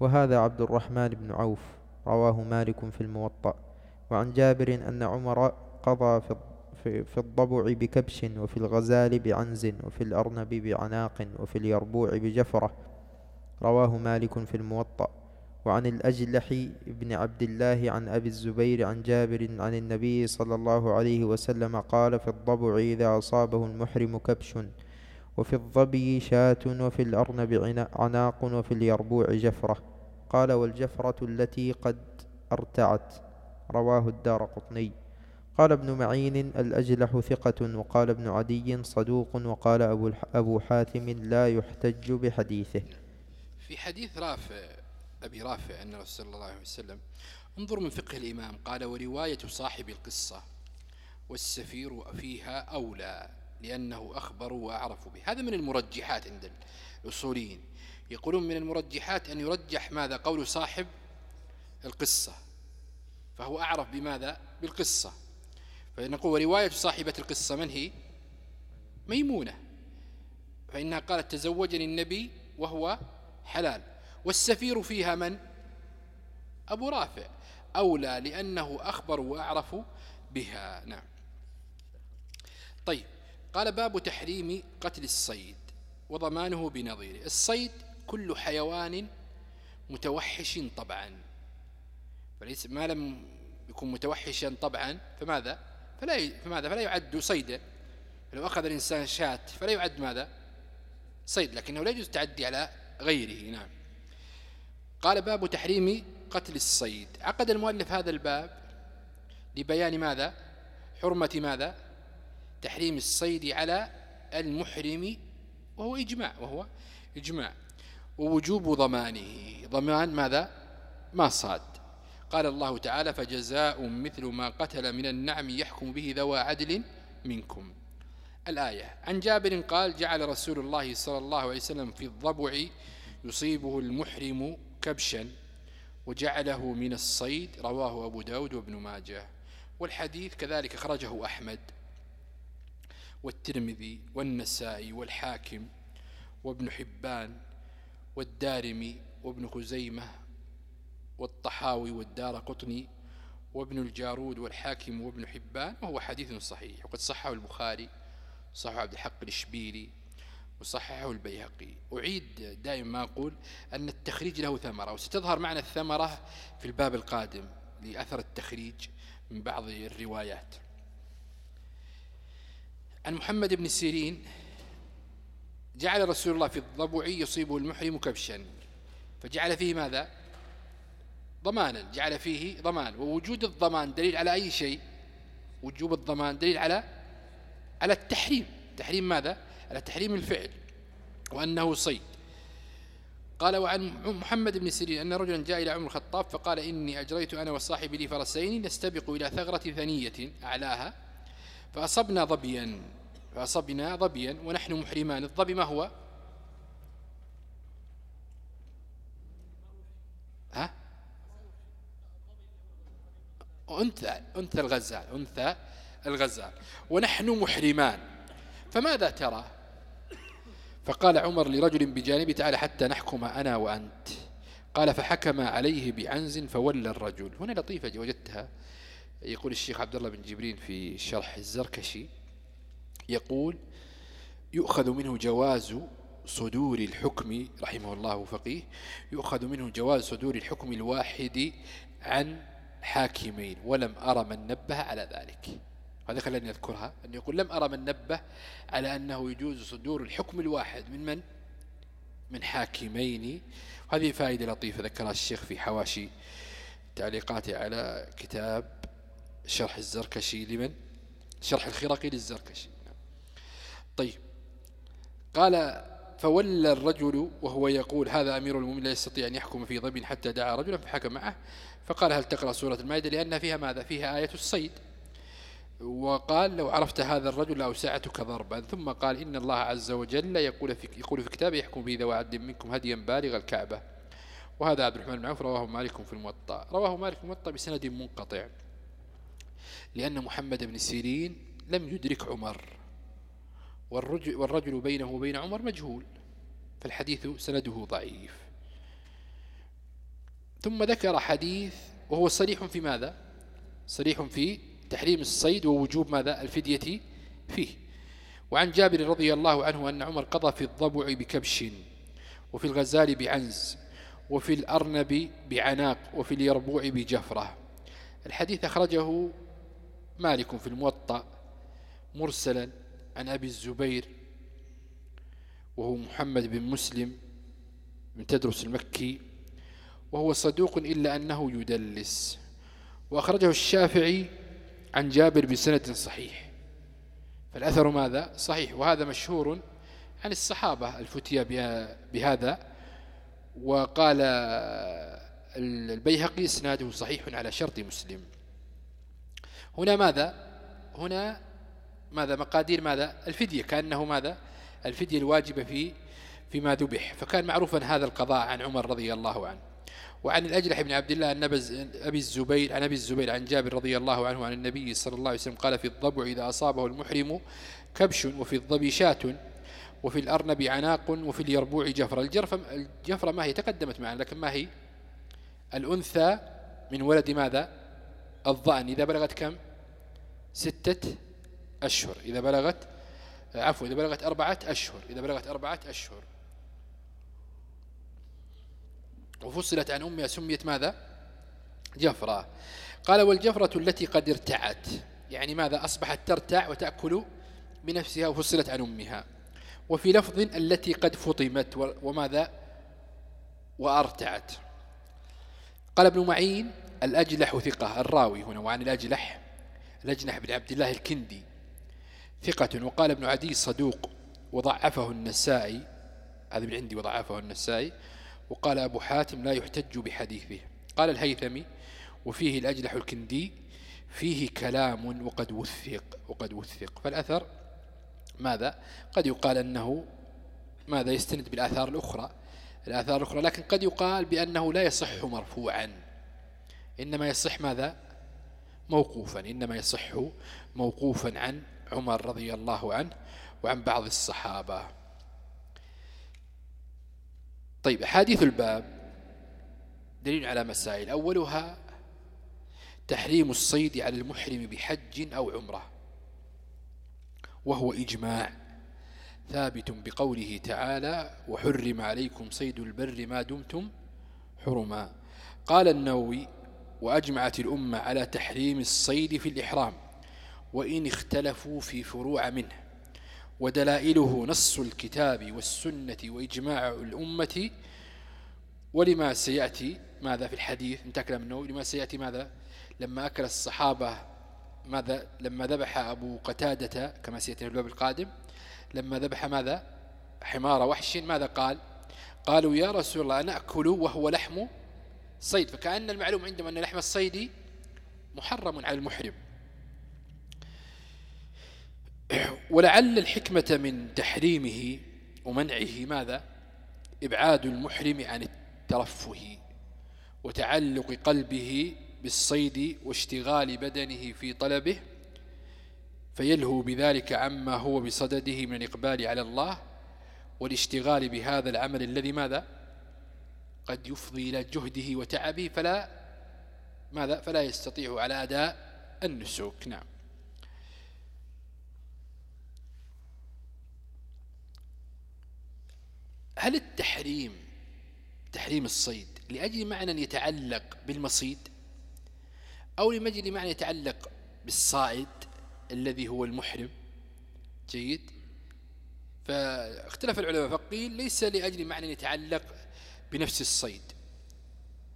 وهذا عبد الرحمن بن عوف. رواه مالك في الموطأ. وعن جابر أن عمر قضى في في الضبع بكبش وفي الغزال بعنز وفي الأرنب بعناق وفي اليربوع بجفرة. رواه مالك في الموطأ. وعن الأجلح بن عبد الله عن أبي الزبير عن جابر عن النبي صلى الله عليه وسلم قال في الضبع إذا أصابه المحرم كبش وفي الظبي شاة وفي الأرنب عناق وفي اليربوع جفرة. قال والجفرة التي قد أرتعت. رواه الدار قطني. قال ابن معين الأجلح ثقة وقال ابن عدي صدوق وقال أبو, أبو حاتم لا يحتج بحديثه. في حديث رافع أبي رافع أن رسول الله عليه وسلم انظر من فقه الإمام قال ورواية صاحب القصة والسفير فيها أولى لأنه أخبر وأعرف به. هذا من المرجحات عند الأصوليين. يقولون من المرجحات أن يرجح ماذا؟ قول صاحب القصة. فهو أعرف بماذا؟ بالقصة. فنقول ورواية صاحبة القصة من هي؟ ميمونة. فإنها قالت تزوجني النبي وهو حلال. والسفير فيها من؟ أبو رافع. أولى لأنه أخبر وأعرف بها. نعم. طيب. قال باب تحريم قتل الصيد وضمانه بنظيره. الصيد كل حيوان متوحش طبعا. فليس ما لم يكون متوحشا طبعا فماذا؟ فلا فماذا؟ فلا يعد صيدا. لو أخذ الإنسان شاة فلا يعد ماذا؟ صيد لكنه لا يجوز التعدي على غيره. نعم. قال باب تحريم قتل الصيد. عقد المؤلف هذا الباب لبيان ماذا؟ حرمة ماذا؟ تحريم الصيد على المحرم وهو إجماع وهو إجماع. ووجوب ضمانه. ضمان ماذا؟ ما صاد. قال الله تعالى فجزاء مثل ما قتل من النعم يحكم به ذوى عدل منكم. الآية. عن جابر قال جعل رسول الله صلى الله عليه وسلم في الضبع يصيبه المحرم كبشا وجعله من الصيد. رواه أبو داود وابن ماجه. والحديث كذلك خرجه أحمد والترمذي والنسائي والحاكم وابن حبان والدارمي وابن خزيمة والطحاوي والدار قطني وابن الجارود والحاكم وابن حبان وهو حديث صحيح. وقد صحه البخاري صحه عبد الحق الشبيلي وصححه البيهقي. أعيد دائما ما أقول أن التخريج له ثمرة وستظهر معنا الثمرة في الباب القادم لأثر التخريج من بعض الروايات. عن محمد بن سيرين جعل رسول الله في الضبع يصيبه المحرم كبشا. فجعل فيه ماذا؟ ضمانا جعل فيه ضمان. ووجود الضمان دليل على أي شيء؟ وجوب الضمان دليل على على التحريم. تحريم ماذا؟ على تحريم الفعل وأنه صيد. قال وعن محمد بن سيرين أن رجلا جاء إلى عمر الخطاب فقال إني أجريت أنا وصاحبي لي فرسين نستبق إلى ثغرة ثنية أعلاها. فأصبنا ظبيا فأصبنا ظبيا ونحن محرمان. الظبي ما هو ها أنثى أنثى الغزال أنثى الغزال. ونحن محرمان. فماذا ترى؟ فقال عمر لرجل بجانبي تعالى حتى نحكم أنا وأنت. قال فحكم عليه بعنز فولى الرجل. هنا لطيفة وجدتها. يقول الشيخ عبد الله بن جبرين في شرح الزركشي يقول يؤخذ منه جواز صدور الحكم رحمه الله فقيه يؤخذ منه جواز صدور الحكم الواحد عن حاكمين ولم أرى من نبه على ذلك. هذا خلاني أذكرها أن يقول لم أرى من نبه على أنه يجوز صدور الحكم الواحد من من؟ من حاكمين. وهذه فائدة لطيفة ذكرها الشيخ في حواشي تعليقاته على كتاب شرح الزركشي لمن؟ شرح الخرقي للزركشي. طيب. قال فولى الرجل وهو يقول هذا أمير المؤمنين لا يستطيع أن يحكم في ضب حتى دعا رجلا فحكم معه فقال هل تقرأ سورة المائدة؟ لأن فيها ماذا؟ فيها آية الصيد. وقال لو عرفت هذا الرجل أوسعتك ضربا. ثم قال إن الله عز وجل يقول في, يقول في كتابه يحكم به ذو عد منكم هديا بالغ الكعبة. وهذا عبد الرحمن بن عوف رواه مالك في الموطأ. رواه مالك الموطأ بسند منقطع. لأن محمد بن سيرين لم يدرك عمر. والرجل بينه وبين عمر مجهول. فالحديث سنده ضعيف. ثم ذكر حديث وهو صريح في ماذا؟ صريح في تحريم الصيد ووجوب ماذا؟ الفدية فيه. وعن جابر رضي الله عنه أن عمر قضى في الضبع بكبش وفي الغزال بعنز وفي الأرنب بعناق وفي اليربوع بجفرة. الحديث أخرجه مالك في الموطأ مرسلا عن أبي الزبير وهو محمد بن مسلم من تدرس المكي وهو صدوق إلا أنه يدلس. وأخرجه الشافعي عن جابر بسند صحيح. فالأثر ماذا؟ صحيح. وهذا مشهور عن الصحابة الفتية بهذا. وقال البيهقي إسناده صحيح على شرط مسلم. هنا ماذا؟ هنا ماذا؟ مقادير ماذا؟ الفدية. كأنه ماذا؟ الفدية الواجبة في فيما ذبح. فكان معروفا هذا القضاء عن عمر رضي الله عنه. وعن الأجلح بن عبد الله أبي الزبير عن أبي الزبير عن جابر رضي الله عنه عن النبي صلى الله عليه وسلم قال في الضبع إذا أصابه المحرم كبش وفي الضبي شاة وفي الأرنب عناق وفي اليربوع جفرة الجفرة ما هي تقدمت معنا لكن ما هي؟ الأنثى من ولد ماذا؟ الضأن إذا بلغت كم؟ ستة أشهر. إذا بلغت عفوا إذا بلغت أربعة أشهر. إذا بلغت أربعة أشهر. وفصلت عن أمها سميت ماذا؟ جفرة. قال والجفرة التي قد ارتعت. يعني ماذا؟ أصبحت ترتع وتأكل بنفسها وفصلت عن أمها. وفي لفظ التي قد فطمت وماذا؟ وأرتعت. قال ابن معين الأجلح ثقة. الراوي هنا وعن الأجلح الأجنح بن عبد الله الكندي. ثقة. وقال ابن عدي صدوق وضعفه النسائي. هذا من عندي وضعفه النسائي. وقال أبو حاتم لا يحتج بحديثه. قال الهيثمي وفيه الأجلح الكندي فيه كلام وقد وثق وقد وثق. فالأثر ماذا؟ قد يقال أنه ماذا؟ يستند بالآثار الأخرى. الآثار الأخرى لكن قد يقال بأنه لا يصح مرفوعا. إنما يصح ماذا؟ موقوفا. إنما يصح موقوفا عن عمر رضي الله عنه وعن بعض الصحابة. طيب حديث الباب دليل على مسائل. أولها تحريم الصيد على المحرم بحج أو عمرة وهو إجماع ثابت بقوله تعالى وحرم عليكم صيد البر ما دمتم حرما قال النووي وأجمعت الأمة على تحريم الصيد في الإحرام وإن اختلفوا في فروع منه ودلائله نص الكتاب والسنة وإجماع الأمة ولما سيأتي ماذا في الحديث؟ كلام النووي لما سيأتي ماذا؟ لما أكل الصحابة ماذا؟ لما ذبح أبو قتادة كما سيأتي في الباب القادم لما ذبح ماذا؟ حمار وحش ماذا قال؟ قالوا يا رسول الله نأكل وهو لحم صيد. فكأن المعلوم عندما أن لحم الصيد محرم على المحرم. ولعل الحكمة من تحريمه ومنعه ماذا؟ إبعاد المحرم عن الترفه وتعلق قلبه بالصيد واشتغال بدنه في طلبه فيلهو بذلك عما هو بصدده من الإقبال على الله والاشتغال بهذا العمل الذي ماذا؟ قد يفضي إلى جهده وتعبه فلا ماذا؟ فلا يستطيع على أداء النسوك نعم. هل التحريم تحريم الصيد لأجل معنى يتعلق بالمصيد؟ أو لمجل معنى يتعلق بالصائد الذي هو المحرم؟ جيد. فاختلف العلماء فقيل ليس لأجل معنى يتعلق بنفس الصيد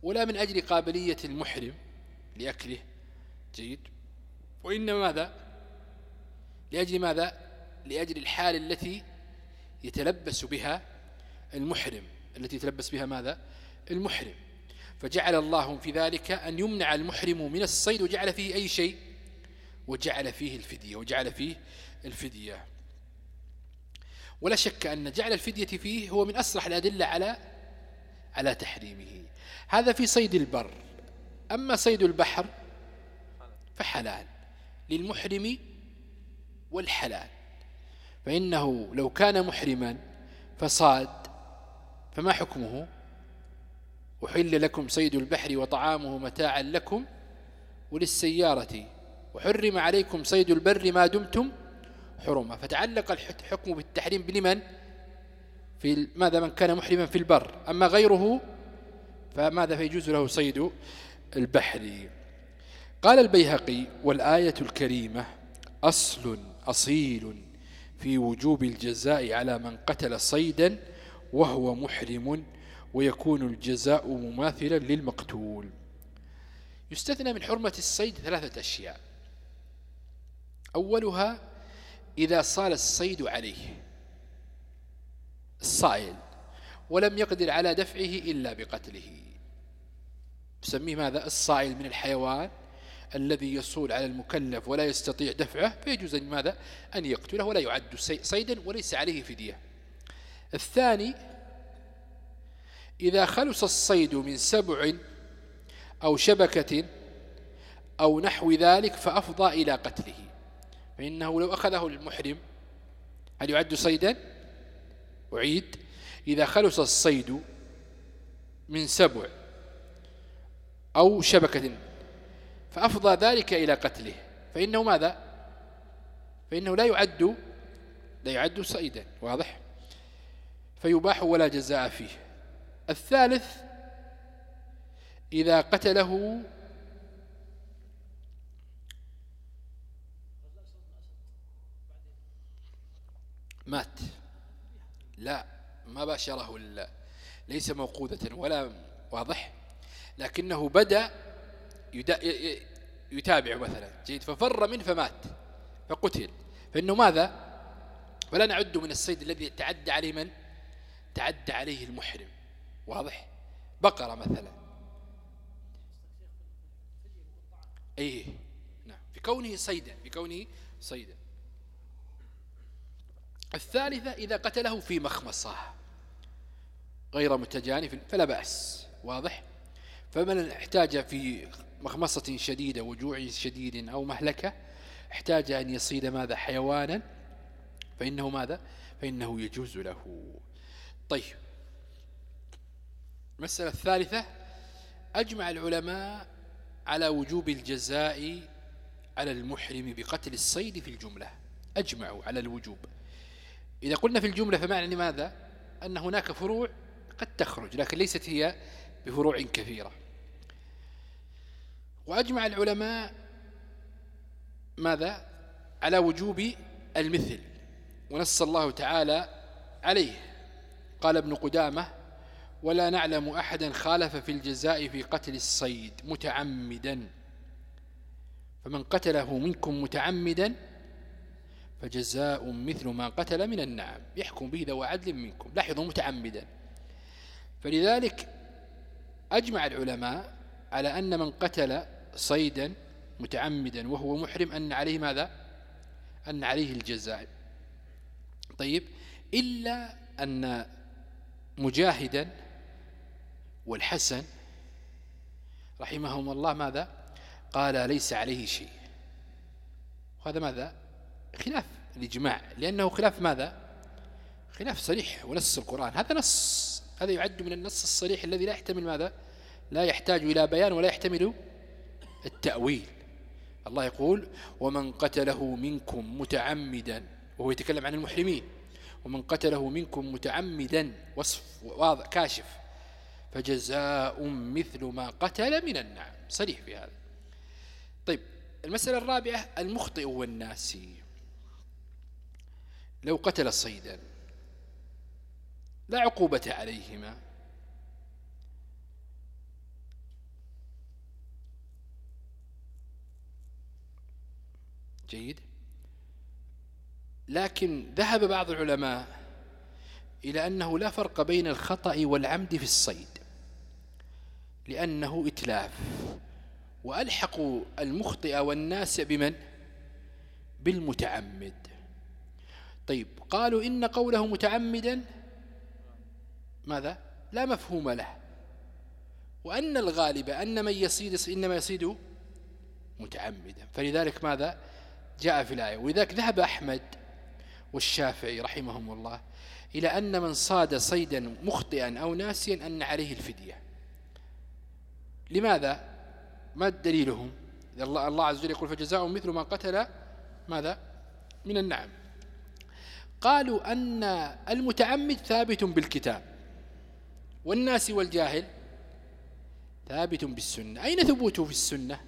ولا من أجل قابلية المحرم لأكله. جيد. وإنما ماذا؟ لأجل ماذا؟ لأجل الحال التي يتلبس بها المحرم التي يتلبس بها ماذا؟ المحرم. فجعل الله في ذلك أن يمنع المحرم من الصيد وجعل فيه أي شيء؟ وجعل فيه الفدية وجعل فيه الفدية. ولا شك أن جعل الفدية فيه هو من أسرح الأدلة على على تحريمه. هذا في صيد البر. أما صيد البحر فحلال. للمحرم والحلال. فإنه لو كان محرما فصاد. فما حكمه؟ أحل لكم صيد البحر وطعامه متاعا لكم وللسيارة. وحرم عليكم صيد البر ما دمتم حرما. فتعلق الحكم بالتحريم بلمن في ماذا من كان محرما في البر. أما غيره فماذا فيجوز له صيد البحر؟ قال البيهقي والآية الكريمة أصل أصيل في وجوب الجزاء على من قتل صيدا وهو محرم ويكون الجزاء مماثلا للمقتول. يستثنى من حرمة الصيد ثلاثة أشياء. أولها إذا صال الصيد عليه الصائل ولم يقدر على دفعه إلا بقتله. نسميه ماذا؟ الصائل من الحيوان الذي يصول على المكلف ولا يستطيع دفعه فيجوز أن ماذا؟ أن يقتله ولا يعد صيدا وليس عليه فدية. الثاني إذا خلص الصيد من سبع أو شبكة أو نحو ذلك فأفضى إلى قتله. فإنه لو أخذه المحرم هل يعد صيدا؟ أعيد. إذا خلص الصيد من سبع أو شبكة فأفضى ذلك إلى قتله. فإنه ماذا؟ فإنه لا يعد لا يعد صيدا واضح؟ فيباح ولا جزاء فيه. الثالث إذا قتله مات. لا ما باشره ليس موقوذة ولا واضح. لكنه بدأ يتابع مثلا. جيد ففر منه فمات فقتل. فإنه ماذا؟ فلا نعد من الصيد الذي تعدى عليه من؟ تعدى عليه المحرم. واضح؟ بقرة مثلا. إيه؟ نعم. في كونه صيدا في كونه صيدا. الثالثة إذا قتله في مخمصة. غير متجانف فلا بأس. واضح؟ فمن احتاج في مخمصة شديدة وجوع شديد أو مهلكة احتاج أن يصيد ماذا؟ حيوانا. فإنه ماذا؟ فإنه يجوز له. طيب. المسألة الثالثة أجمع العلماء على وجوب الجزاء على المحرم بقتل الصيد في الجملة. أجمعوا على الوجوب. إذا قلنا في الجملة فمعنى لماذا؟ أن هناك فروع قد تخرج لكن ليست هي بفروع كثيرة. وأجمع العلماء ماذا؟ على وجوب المثل ونص الله تعالى عليه. قال ابن قدامة ولا نعلم أحدا خالف في الجزاء في قتل الصيد متعمدا. فمن قتله منكم متعمدا فجزاء مثل ما قتل من النعم يحكم به ذو عدل منكم. لاحظوا متعمدا. فلذلك أجمع العلماء على أن من قتل صيدا متعمدا وهو محرم أن عليه ماذا؟ أن عليه الجزاء. طيب إلا أن مجاهدا والحسن رحمهم الله ماذا؟ قال ليس عليه شيء. وهذا ماذا؟ خلاف الإجماع لأنه خلاف ماذا؟ خلاف صريح ونص القرآن. هذا نص هذا يعد من النص الصريح الذي لا يحتمل ماذا؟ لا يحتاج إلى بيان ولا يحتمل التأويل. الله يقول ومن قتله منكم متعمدا وهو يتكلم عن المحرمين. ومن قتله منكم متعمدا وصف واضح كاشف. فجزاء مثل ما قتل من النعم. صريح في هذا. طيب المسألة الرابعة المخطئ والناسي لو قتل صيدا لا عقوبة عليهما. جيد. لكن ذهب بعض العلماء إلى أنه لا فرق بين الخطأ والعمد في الصيد لأنه إتلاف. وألحقوا المخطئ والناس بمن؟ بالمتعمد. طيب قالوا إن قوله متعمدا ماذا؟ لا مفهوم له. وأن الغالب أن من يصيد إنما يصيد متعمدا. فلذلك ماذا؟ جاء في الآية. ولذلك ذهب أحمد والشافعي رحمهم الله إلى أن من صاد صيدا مخطئا أو ناسيا أن عليه الفدية. لماذا؟ ما دليلهم؟ الله الله عز وجل يقول فجزاء مثل ما قتل ماذا؟ من النعم. قالوا أن المتعمد ثابت بالكتاب والناس والجاهل ثابت بالسنة. أين ثبوته في السنة؟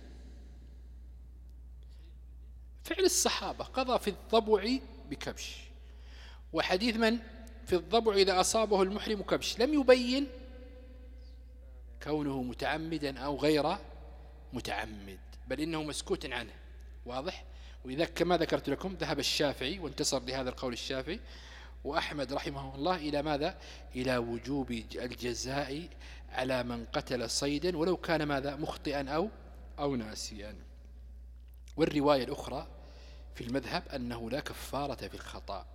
فعل الصحابة. قضى في الضبع بكبش. وحديث من؟ في الضبع إذا أصابه المحرم كبش. لم يبين كونه متعمدا أو غير متعمد بل إنه مسكوت عنه. واضح؟ وإذا كما ذكرت لكم ذهب الشافعي وانتصر لهذا القول الشافعي وأحمد رحمه الله إلى ماذا؟ إلى وجوب الجزاء على من قتل صيدا ولو كان ماذا؟ مخطئا أو أو ناسيا. والرواية الأخرى في المذهب أنه لا كفارة في الخطأ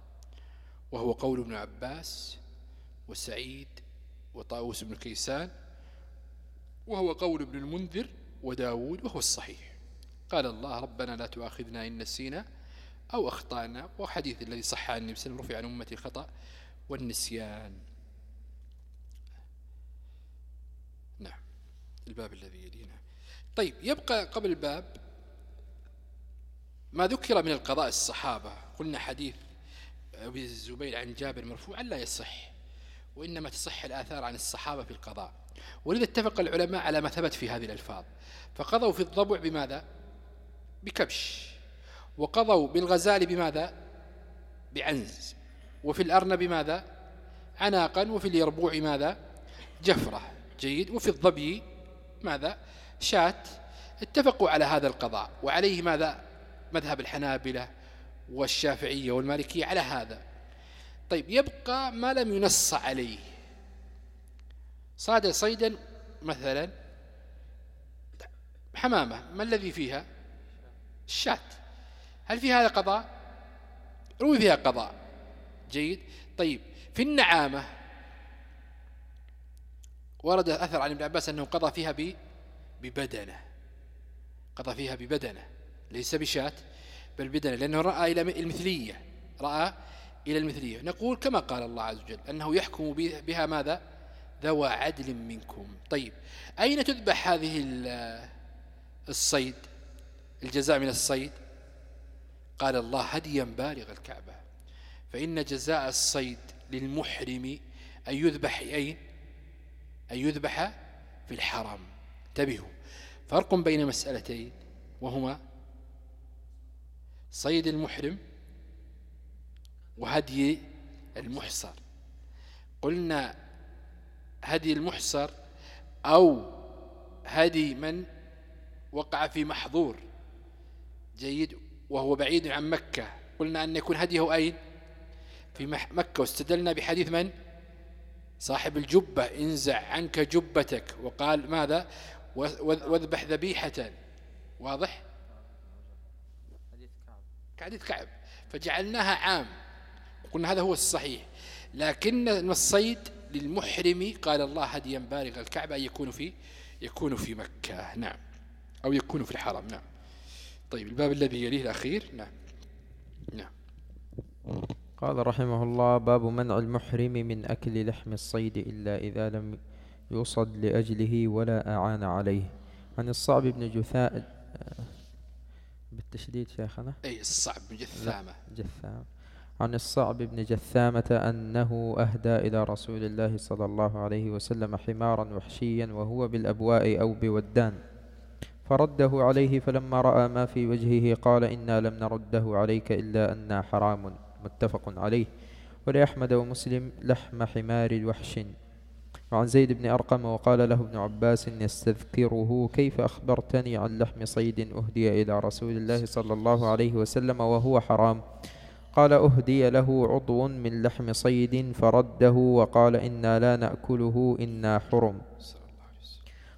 وهو قول ابن عباس وسعيد وطاووس بن كيسان وهو قول ابن المنذر وداود وهو الصحيح. قال الله ربنا لا تؤاخذنا إن نسينا أو أخطأنا. وحديث الذي صح عن النبي صلى الله عليه وسلم رفع عن أمتي الخطأ والنسيان. نعم الباب الذي يلينا. طيب يبقى قبل الباب ما ذكر من القضاء الصحابة. قلنا حديث أبي الزبير عن جابر مرفوعا لا يصح وإنما تصح الآثار عن الصحابة في القضاء. ولذا اتفق العلماء على ما ثبت في هذه الألفاظ. فقضوا في الضبع بماذا؟ بكبش. وقضوا بالغزال بماذا؟ بعنز. وفي الأرنب ماذا عناقا. وفي اليربوع ماذا؟ جفرة. جيد. وفي الضبي ماذا؟ شات اتفقوا على هذا القضاء. وعليه ماذا؟ مذهب الحنابلة والشافعية والمالكية على هذا. طيب يبقى ما لم ينص عليه. صاد صيدا مثلا حمامة ما الذي فيها؟ الشات هل في هذا قضاء؟ روي فيها قضاء. جيد. طيب في النعامة ورد أثر عن ابن عباس أنه قضى فيها ببدنة. قضى فيها ببدنة. ليس بشات بل بدنة لأنه رأى إلى المثلية رأى إلى المثلية. نقول كما قال الله عز وجل أنه يحكم بها ماذا؟ ذوى عدل منكم. طيب أين تذبح هذه الصيد؟ الجزاء من الصيد؟ قال الله هديا بالغ الكعبة. فإن جزاء الصيد للمحرم أن يذبح أين؟ أن يذبح في الحرم. انتبهوا فرق بين مسألتين وهما صيد المحرم وهدي المحصر. قلنا هدي المحصر أو هدي من وقع في محظور. جيد وهو بعيد عن مكة. قلنا أن يكون هديه أين؟ في مكة. واستدلنا بحديث من؟ صاحب الجبة. انزع عنك جبتك. وقال ماذا؟ واذبح ذبيحة. واضح؟ كحديث كعب فجعلناها عام. قلنا هذا هو الصحيح. لكن الصيد للمحرم قال الله هديا بالغ الكعبة يكون في يكون في مكة. نعم. أو يكون في الحرم. نعم. طيب الباب الذي يليه الأخير؟ نعم. نعم. قال رحمه الله باب منع المحرم من أكل لحم الصيد إلا إذا لم يصد لأجله ولا أعان عليه. عن الصعب بن جثاء بالتشديد شيخنا؟ أي الصعب بن جثامة. جثامة عن الصعب بن جثامة أنه أهدى إلى رسول الله صلى الله عليه وسلم حمارا وحشيا وهو بالأبواء أو بودان. فرده عليه فلما رأى ما في وجهه قال إنا لم نرده عليك إلا أنا حرام. متفق عليه. ولأحمد ومسلم لحم حمار وحش وعن زيد بن أرقم وقال له ابن عباس يستذكره كيف أخبرتني عن لحم صيد أهدي إلى رسول الله صلى الله عليه وسلم وهو حرام؟ قال أهدي له عضو من لحم صيد فرده وقال إنا لا نأكله إنا حرم.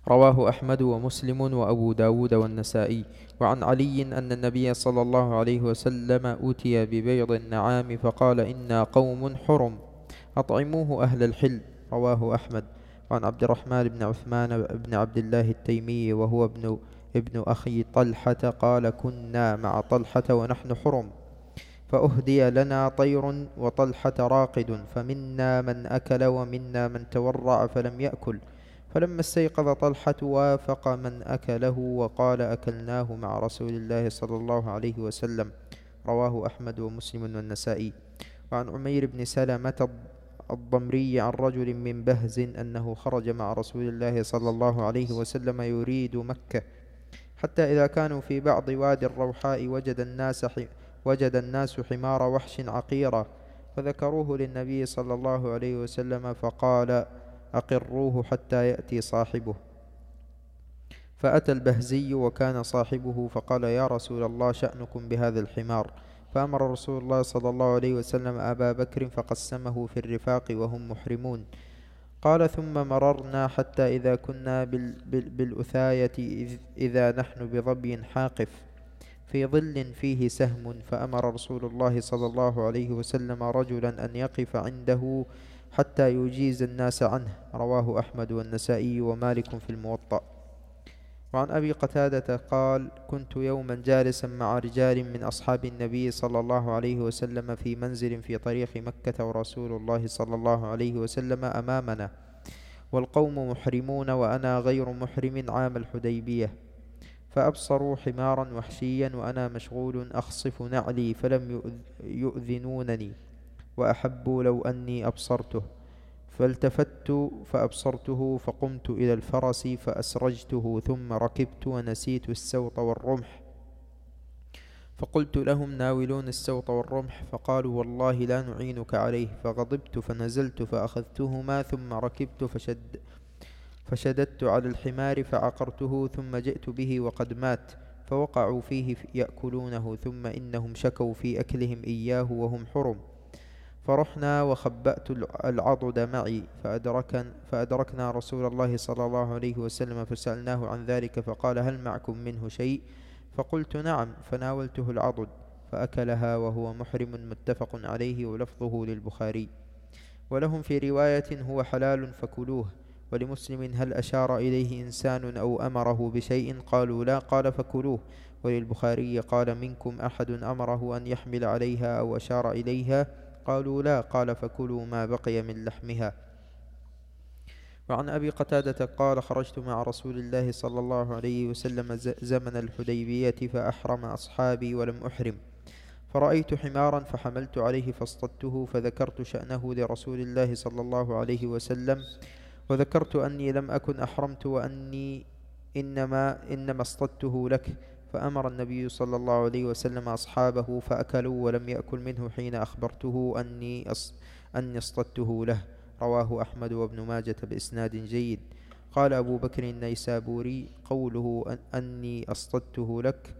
رواه أحمد ومسلم وأبو داود والنسائي. وعن علي أن النبي صلى الله عليه وسلم أوتي ببيض النعام فقال إنا قوم حرم أطعموه أهل الحل. رواه أحمد. وعن عبد الرحمن بن عثمان بن عبد الله التيمي وهو ابن ابن أخي طلحة قال كنا مع طلحة ونحن حرم فأهدي لنا طير وطلحة راقد فمنا من أكل ومنا من تورع فلم يأكل. فلما استيقظ طلحة وافق من أكله وقال أكلناه مع رسول الله صلى الله عليه وسلم رواه أحمد ومسلم والنسائي. وعن عمير بن سلمة الضمري عن رجل من بهز أنه خرج مع رسول الله صلى الله عليه وسلم يريد مكة. حتى إذا كانوا في بعض وادي الروحاء وجد الناس وجد الناس حمار وحش عقيرا. فذكروه للنبي صلى الله عليه وسلم فقال أقروه حتى يأتي صاحبه. فأتى البهزي وكان صاحبه فقال يا رسول الله شأنكم بهذا الحمار. فأمر رسول الله صلى الله عليه وسلم أبا بكر فقسمه في الرفاق وهم محرمون. قال ثم مررنا حتى إذا كنا بالأثاية إذا نحن بظبي حاقف في ظل فيه سهم. فأمر رسول الله صلى الله عليه وسلم رجلا أن يقف عنده حتى يجيز الناس عنه. رواه أحمد والنسائي ومالك في الموطأ. وعن أبي قتادة قال كنت يوما جالسا مع رجال من أصحاب النبي صلى الله عليه وسلم في منزل في طريق مكة ورسول الله صلى الله عليه وسلم أمامنا والقوم محرمون وأنا غير محرم عام الحديبية فأبصروا حمارا وحشيا وأنا مشغول أخصف نعلي فلم يؤذنونني وأحبوا لو أني أبصرته. فالتفت فأبصرته فقمت إلى الفرس فأسرجته ثم ركبت ونسيت السوط والرمح. فقلت لهم ناولون السوط والرمح؟ فقالوا والله لا نعينك عليه. فغضبت فنزلت فأخذتهما ثم ركبت فشد فشددت على الحمار فعقرته ثم جئت به وقد مات. فوقعوا فيه يأكلونه ثم إنهم شكوا في أكلهم إياه وهم حرم. فرحنا وخبأت العضد معي فأدركن فأدركنا رسول الله صلى الله عليه وسلم فسألناه عن ذلك فقال هل معكم منه شيء؟ فقلت نعم. فناولته العضد فأكلها وهو محرم متفق عليه ولفظه للبخاري. ولهم في رواية هو حلال فكلوه. ولمسلم هل أشار إليه إنسان أو أمره بشيء؟ قالوا لا. قال فكلوه. وللبخاري قال منكم أحد أمره أن يحمل عليها أو أشار إليها؟ قالوا لا قال فكلوا ما بقي من لحمها. وعن أبي قتادة قال خرجت مع رسول الله صلى الله عليه وسلم زمن الحديبية فأحرم أصحابي ولم أحرم. فرأيت حمارا فحملت عليه فاصطدته فذكرت شأنه لرسول الله صلى الله عليه وسلم. وذكرت أني لم أكن أحرمت وأني إنما, إنما اصطدته لك. فأمر النبي صلى الله عليه وسلم أصحابه فأكلوا ولم يأكل منه حين أخبرته أني, أص أني اصطدته له. رواه أحمد وابن ماجة بإسناد جيد. قال أبو بكر النيسابوري قوله أن أني أصطدته لك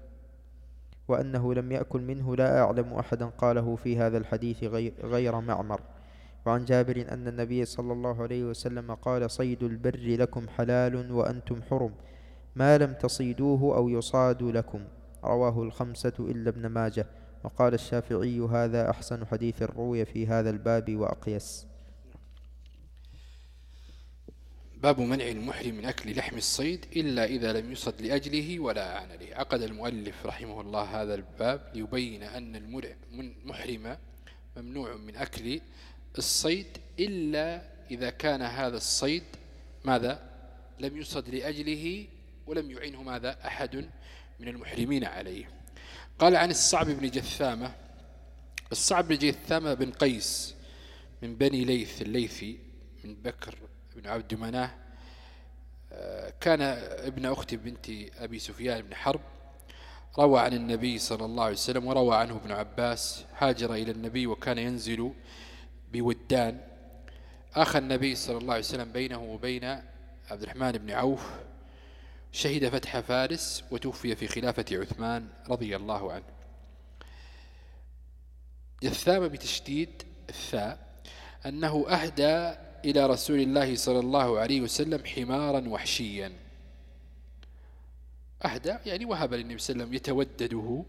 وأنه لم يأكل منه لا أعلم أحدا قاله في هذا الحديث غير معمر. وعن جابر أن النبي صلى الله عليه وسلم قال صيد البر لكم حلال وأنتم حرم. ما لم تصيدوه أو يصاد لكم. رواه الخمسة إلا ابن ماجه. وقال الشافعي هذا أحسن حديث روي في هذا الباب وأقيس. باب منع المحرم من أكل لحم الصيد إلا إذا لم يصد لأجله ولا أعن عقد المؤلف رحمه الله هذا الباب ليبين أن المحرم ممنوع من أكل الصيد إلا إذا كان هذا الصيد ماذا؟ لم يصد لأجله ولم يعينه ماذا؟ أحد من المحرمين عليه. قال عن الصعب بن جثامة الصعب بن جثامة بن قيس من بني ليث الليثي من بكر بن عبد مناه آه، كان ابن أخت بنت أبي سفيان بن حرب روى عن النبي صلى الله عليه وسلم وروى عنه ابن عباس هاجر إلى النبي وكان ينزل بودان. أخى النبي صلى الله عليه وسلم بينه وبين عبد الرحمن بن عوف شهد فتح فارس وتوفي في خلافة عثمان رضي الله عنه. جثام بتشديد الثاء أنه أهدى إلى رسول الله صلى الله عليه وسلم حمارا وحشيا. أهدى يعني وهب للنبي صلى الله عليه وسلم يتودده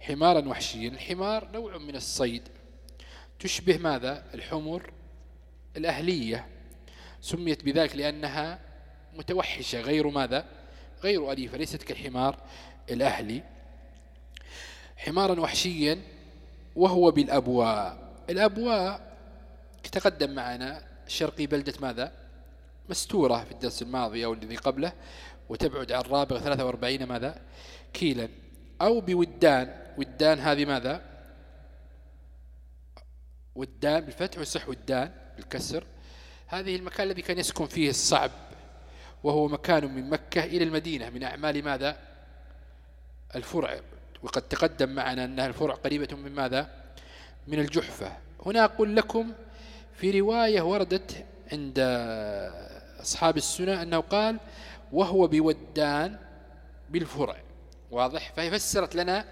حمارا وحشيا. الحمار نوع من الصيد. تشبه ماذا؟ الحمر الأهلية. سميت بذلك لأنها متوحشة. غير ماذا؟ غير أليفة ليست كالحمار الأهلي. حمارا وحشيا وهو بالأبواء. الأبواء تقدم معنا شرقي بلدة ماذا؟ مستورة في الدرس الماضي أو الذي قبله وتبعد عن الرابغ 43 ماذا؟ كيلا. أو بودان. ودان هذه ماذا؟ ودان بالفتح وصح ودان بالكسر. هذه المكان الذي كان يسكن فيه الصعب. وهو مكان من مكة إلى المدينة. من أعمال ماذا؟ الفرع. وقد تقدم معنا أنها الفرع قريبة من ماذا؟ من الجحفة. هنا أقول لكم في رواية وردت عند أصحاب السنة أنه قال وهو بودان بالفرع. واضح؟ فهي فسرت لنا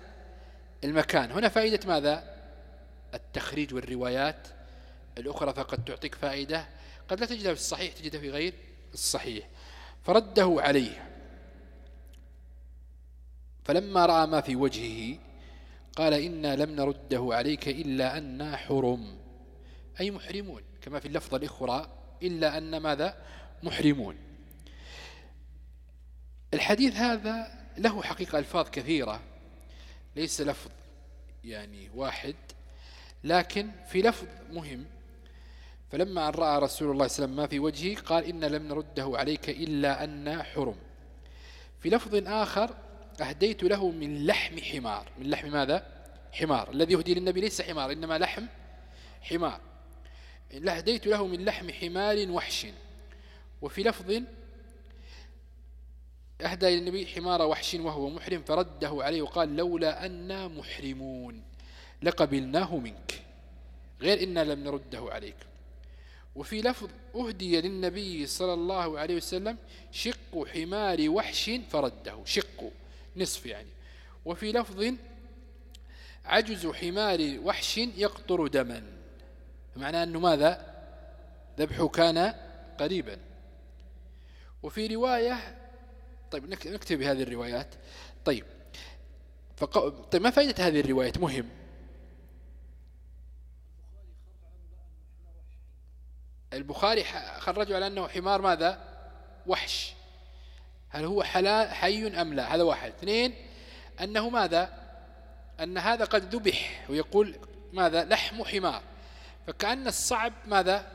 المكان. هنا فائدة ماذا؟ التخريج والروايات الأخرى فقد تعطيك فائدة. قد لا تجدها في الصحيح تجدها في غير الصحيح. فرده عليه. فلما رأى ما في وجهه قال إنا لم نرده عليك إلا أن حرم. أي محرمون كما في اللفظة الأخرى إلا أن ماذا؟ محرمون. الحديث هذا له حقيقة ألفاظ كثيرة ليس لفظ يعني واحد لكن في لفظ مهم فلما أن رأى رسول الله صلى الله عليه وسلم ما في وجهه قال إن لم نرده عليك إلا أن حرم. في لفظ آخر أهديت له من لحم حمار. من لحم ماذا؟ حمار. الذي يهدي للنبي ليس حمار إنما لحم حمار. أهديت له من لحم حمار وحش. وفي لفظ أهدى إلى النبي حمار وحش وهو محرم فرده عليه وقال لولا أنا محرمون لقبلناه منك. غير إنا لم نرده عليك. وفي لفظ أهدي للنبي صلى الله عليه وسلم شق حمار وحش فرده. شق نصف يعني. وفي لفظ عجز حمار وحش يقطر دما. معناه أنه ماذا؟ ذبحه كان قريبا. وفي رواية طيب نكتب هذه الروايات. طيب فق... طيب ما فائدة هذه الروايات مهم. البخاري خرجوا على أنه حمار ماذا؟ وحش. هل هو حلال حي أم لا؟ هذا واحد. اثنين أنه ماذا؟ أن هذا قد ذبح ويقول ماذا؟ لحم حمار. فكأن الصعب ماذا؟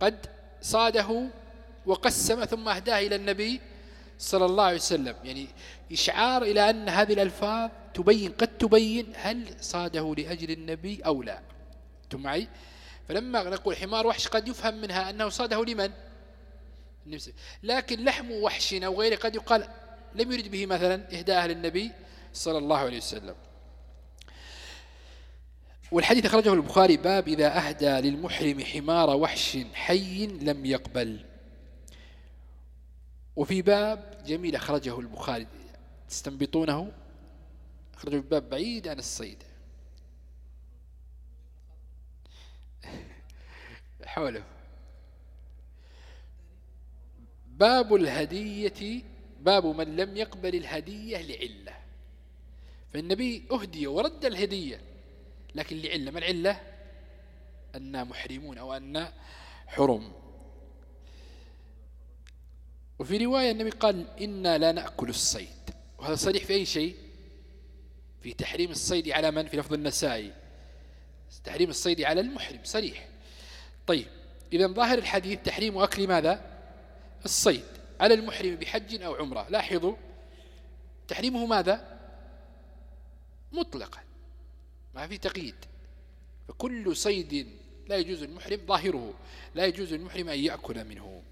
قد صاده وقسم ثم أهداه إلى النبي صلى الله عليه وسلم. يعني إشعار إلى أن هذه الألفاظ تبين قد تبين هل صاده لأجل النبي أو لا. أنتم معي؟ فلما نقول حمار وحش قد يفهم منها أنه صاده لمن؟ لكن لحم وحش أو غيره قد يقال لم يرد به مثلا إهداء للنبي صلى الله عليه وسلم. والحديث أخرجه البخاري باب إذا أهدى للمحرم حمار وحش حي لم يقبل. وفي باب جميل أخرجه البخاري. تستنبطونه؟ أخرجه باب بعيد عن الصيد. حوله باب الهدية باب من لم يقبل الهدية لعلة. فالنبي أهدي ورد الهدية لكن لعلة ما العلة؟ أننا محرمون أو أن حرم. وفي رواية النبي قال إنا لا نأكل الصيد. وهذا صريح في أي شيء؟ في تحريم الصيد على من؟ في لفظ النسائي تحريم الصيد على المحرم صريح. طيب إذا ظاهر الحديث تحريم أكل ماذا؟ الصيد على المحرم بحج أو عمرة. لاحظوا تحريمه ماذا؟ مطلقا. ما في تقييد. فكل صيد لا يجوز المحرم ظاهره. لا يجوز المحرم أن يأكل منه.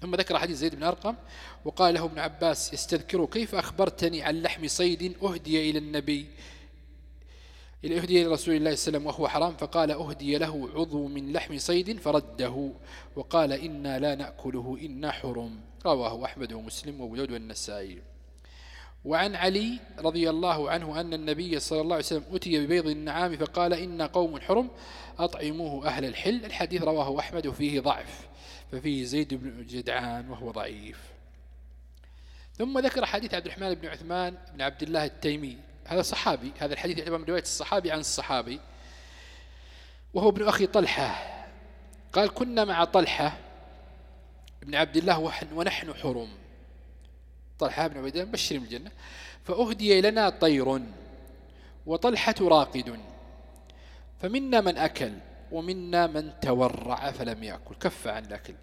ثم ذكر حديث زيد بن أرقم وقال له ابن عباس يستذكره كيف أخبرتني عن لحم صيد أهدي إلى النبي؟ إلى أهدي إلى رسول الله صلى الله عليه وسلم وهو حرام فقال أهدي له عضو من لحم صيد فرده وقال إنا لا نأكله إنا حرم. رواه أحمد ومسلم وأبو والنسائي. وعن علي رضي الله عنه أن النبي صلى الله عليه وسلم أتي ببيض النعام فقال إن قوم حرم أطعموه أهل الحل. الحديث رواه أحمد وفيه ضعف ففيه زيد بن جدعان وهو ضعيف. ثم ذكر حديث عبد الرحمن بن عثمان بن عبد الله التيمي. هذا صحابي هذا الحديث يعتبر من رواية الصحابي عن الصحابي. وهو ابن أخي طلحة. قال كنا مع طلحة بن عبد الله ونحن حرم. طلحة بن عبد الله بشر من الجنة فأهدي لنا طير وطلحة راقد. فمنا من أكل ومنا من تورع فلم يأكل. كف عن الأكل.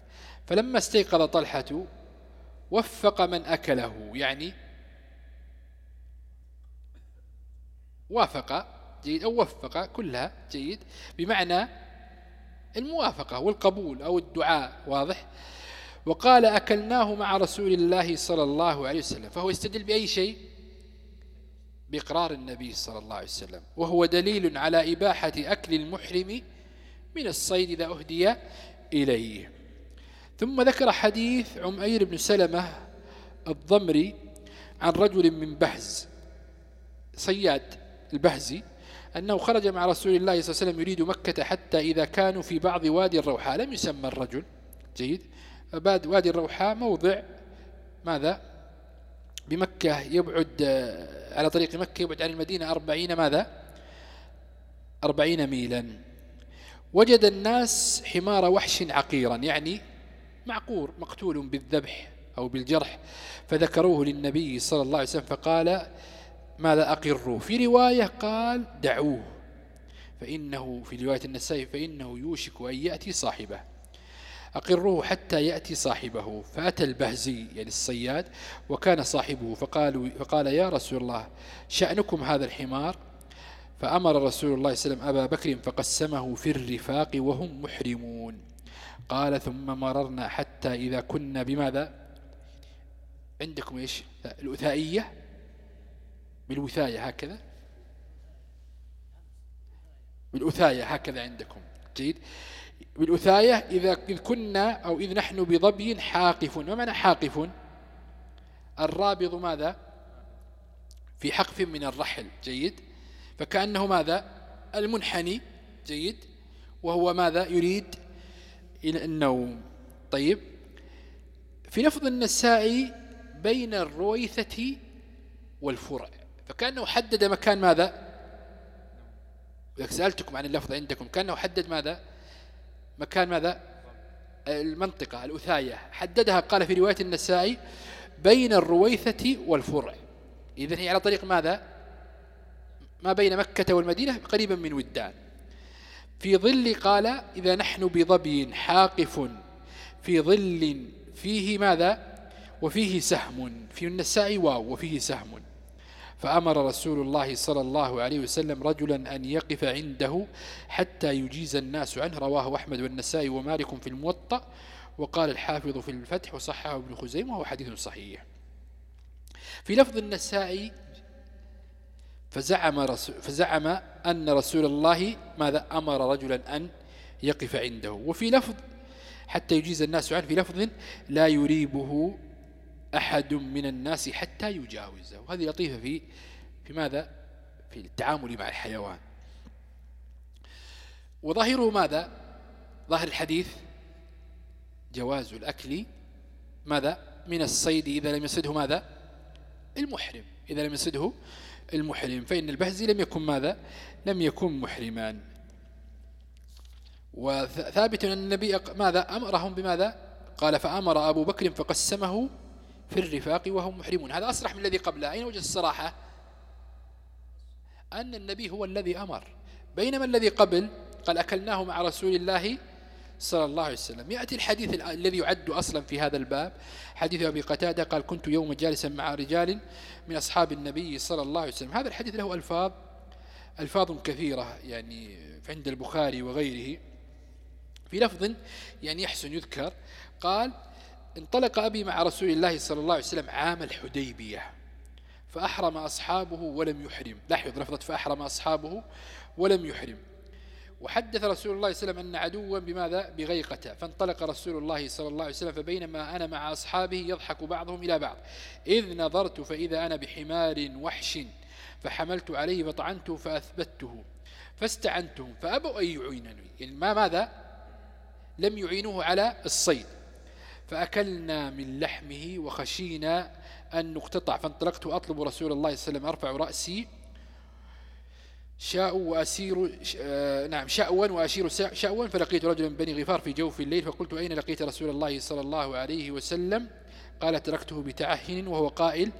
فلما استيقظ طلحة وفق من أكله يعني وافق جيد أو وفق كلها جيد. بمعنى الموافقة والقبول أو الدعاء واضح؟ وقال أكلناه مع رسول الله صلى الله عليه وسلم. فهو يستدل بأي شيء؟ بإقرار النبي صلى الله عليه وسلم. وهو دليل على إباحة أكل المحرم من الصيد إذا أهدي إليه. ثم ذكر حديث عمير بن سلمة الضمري عن رجل من بهز صياد. البهزي أنه خرج مع رسول الله صلى الله عليه وسلم يريد مكة حتى إذا كانوا في بعض وادي الروحاء لم يسمى الرجل. جيد. بعد وادي الروحاء موضع ماذا؟ بمكة يبعد على طريق مكة يبعد عن المدينة أربعين ماذا؟ أربعين ميلا. وجد الناس حمار وحش عقيرا يعني معقور مقتول بالذبح أو بالجرح. فذكروه للنبي صلى الله عليه وسلم فقال ماذا أقروا في رواية قال دعوه. فإنه في رواية النسائي فإنه يوشك أن يأتي صاحبه. أقروه حتى يأتي صاحبه. فأتى البهزي يعني الصياد وكان صاحبه. فقالوا فقال يا رسول الله شأنكم هذا الحمار؟ فأمر رسول الله صلى الله عليه وسلم أبا بكر فقسمه في الرفاق وهم محرمون. قال ثم مررنا حتى إذا كنا بماذا؟ عندكم إيش؟ الأثائية. بالوثاية هكذا. بالأثاية هكذا عندكم. جيد. بالأثاية إذا إذ كنا أو إذ نحن بضبي حاقف ما معنى حاقف الرابض ماذا؟ في حقف من الرحل. جيد. فكأنه ماذا؟ المنحني. جيد. وهو ماذا؟ يريد إلى النوم. طيب. في لفظ النسائي بين الرويثة والفرع. فكأنه حدد مكان ماذا؟ سألتكم عن اللفظ عندكم كأنه حدد ماذا؟ مكان ماذا؟ المنطقة الأثاية. حددها قال في رواية النسائي بين الرويثة والفرع. إذن هي على طريق ماذا؟ ما بين مكة والمدينة قريبا من ودان. في ظل قال إذا نحن بضبي حاقف في ظل فيه ماذا؟ وفيه سهم. في النساء واو وفيه سهم. فأمر رسول الله صلى الله عليه وسلم رجلا أن يقف عنده حتى يجيز الناس عنه. رواه أحمد والنسائي ومالك في الموطأ. وقال الحافظ في الفتح وصححه ابن خزيمة وهو حديث صحيح. في لفظ النسائي فزعم, رسول فزعم أن رسول الله ماذا؟ أمر رجلا أن يقف عنده. وفي لفظ حتى يجيز الناس عنه في لفظ لا يريبه أحد من الناس حتى يجاوزه. وهذه لطيفة في في ماذا؟ في التعامل مع الحيوان. وظاهره ماذا؟ ظاهر الحديث جواز الأكل ماذا؟ من الصيد إذا لم يصده ماذا؟ المحرم. إذا لم يصده المحرم. فإن البهزي لم يكن ماذا؟ لم يكن محرما وثابت أن النبي ماذا؟ أمرهم بماذا؟ قال فأمر أبو بكر فقسمه في الرفاق وهم محرمون. هذا أصرح من الذي قبله. أين وجد الصراحة؟ أن النبي هو الذي أمر. بينما الذي قبل قال أكلناه مع رسول الله صلى الله عليه وسلم. يأتي الحديث الذي يعد أصلا في هذا الباب. حديث أبي قتادة قال كنت يوم جالسا مع رجال من أصحاب النبي صلى الله عليه وسلم. هذا الحديث له ألفاظ ألفاظ كثيرة يعني عند البخاري وغيره. في لفظ يعني يحسن يذكر قال انطلق أبي مع رسول الله صلى الله عليه وسلم عام الحديبية فأحرم أصحابه ولم يحرم. لاحظ لفظة فأحرم أصحابه ولم يحرم. وحدث رسول الله صلى الله عليه وسلم أن عدوا بماذا؟ بغيقة. فانطلق رسول الله صلى الله عليه وسلم فبينما أنا مع أصحابه يضحك بعضهم إلى بعض. إذ نظرت فإذا أنا بحمار وحش فحملت عليه فطعنته فأثبته فاستعنتهم فأبوا أن يعينني. يعني ما ماذا؟ لم يعينوه على الصيد. فأكلنا من لحمه وخشينا أن نقتطع. فانطلقت أطلب رسول الله صلى الله عليه وسلم أرفع رأسي. شاء وأسير آه نعم شأوا وأشير شأوا. فلقيت رجلا من بني غفار في جوف الليل. فقلت أين لقيت رسول الله صلى الله عليه وسلم؟ قال تركته بتعهن وهو قائل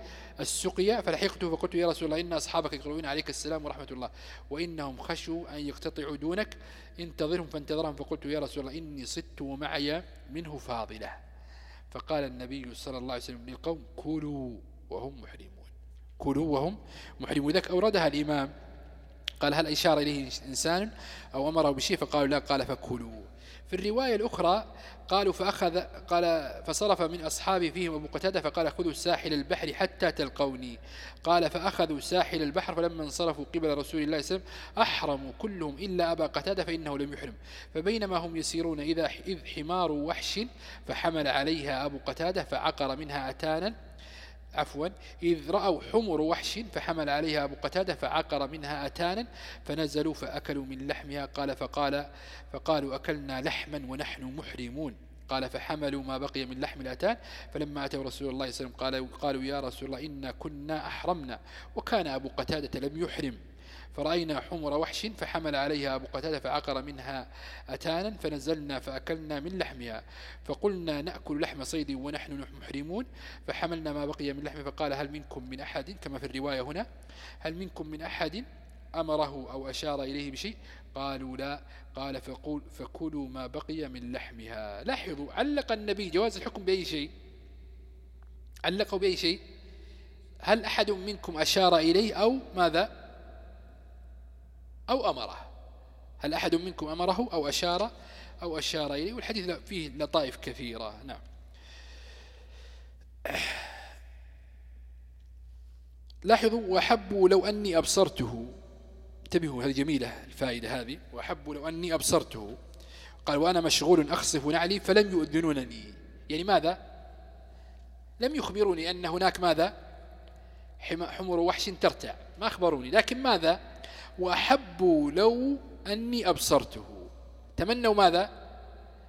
السقيا. فلحقته فقلت يا رسول الله إن أصحابك يقرؤون عليك السلام ورحمة الله وإنهم خشوا أن يقتطعوا دونك. انتظرهم فانتظرهم. فقلت يا رسول الله إني صدت ومعي منه فاضلة. فقال النبي صلى الله عليه وسلم للقوم كلوا وهم محرمون. كلوا وهم محرمون. ذلك أوردها الإمام. قال هل إشار إليه إنسان أو أمره بشيء؟ فقالوا لا. قال فكلوا. في الرواية الأخرى قالوا فأخذ قال فصرف من أصحابه فيهم أبو قتادة فقال خذوا ساحل البحر حتى تلقوني. قال فأخذوا ساحل البحر فلما انصرفوا قبل رسول الله صلى الله عليه وسلم أحرموا كلهم إلا أبا قتادة فإنه لم يحرم. فبينما هم يسيرون إذا إذ حمار وحش فحمل عليها أبو قتادة فعقر منها أتانا عفوا إذ رأوا حمر وحش فحمل عليها أبو قتادة فعقر منها أتانا فنزلوا فأكلوا من لحمها قال فقال فقالوا أكلنا لحما ونحن محرمون. قال فحملوا ما بقي من لحم الأتان. فلما أتوا رسول الله صلى الله عليه وسلم قالوا, يا رسول الله إنا كنا أحرمنا. وكان أبو قتادة لم يحرم. فرأينا حمر وحش فحمل عليها أبو قتادة فعقر منها أتانا فنزلنا فأكلنا من لحمها. فقلنا نأكل لحم صيد ونحن محرمون. فحملنا ما بقي من لحم فقال هل منكم من أحد؟ كما في الرواية هنا. هل منكم من أحد أمره أو أشار إليه بشيء؟ قالوا لا. قال فقول فكلوا ما بقي من لحمها. لاحظوا علق النبي جواز الحكم بأي شيء؟ علقوا بأي شيء؟ هل أحد منكم أشار إليه أو ماذا؟ أو أمره. هل أحد منكم أمره أو أشار أو أشار إليه؟ والحديث فيه لطائف كثيرة. نعم. لاحظوا وأحبوا لو أني أبصرته. انتبهوا هذه جميلة الفائدة هذه. وأحبوا لو أني أبصرته. قال وأنا مشغول أخصف نعلي فلم يؤذنونني. يعني ماذا؟ لم يخبروني أن هناك ماذا؟ حمر وحش ترتع. ما أخبروني. لكن ماذا؟ وأحبوا لو أني أبصرته. تمنوا ماذا؟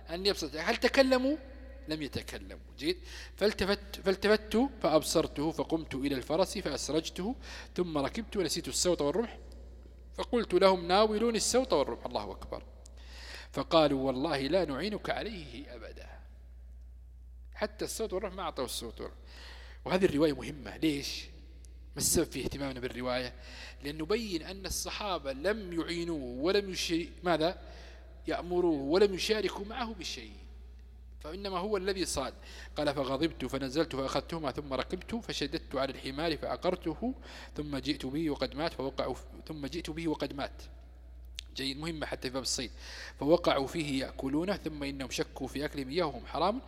أني أبصرته. هل تكلموا؟ لم يتكلموا. جيد. فالتفت, فالتفت فأبصرته فقمت إلى الفرس فأسرجته ثم ركبت ونسيت السوط والرمح فقلت لهم ناولوني السوط والرمح الله أكبر. فقالوا والله لا نعينك عليه أبدا. حتى السوط والرمح ما أعطوا السوط والرمح وهذه الرواية مهمة. ليش؟ ما السبب في اهتمامنا بالرواية لأن نبين أن الصحابة لم يعينوه ولم يشري ماذا؟ يأمروه ولم يشاركوا معه بشيء فإنما هو الذي صاد. قال فغضبت فنزلت فأخذتهما ثم ركبت فشددت على الحمار فأقرته ثم جئت به وقد مات فوقع ثم جئت به وقد مات. جيد مهمة حتى في باب الصيد. فوقعوا فيه يأكلونه ثم إنهم شكوا في أكلهم إياه وهم حرام.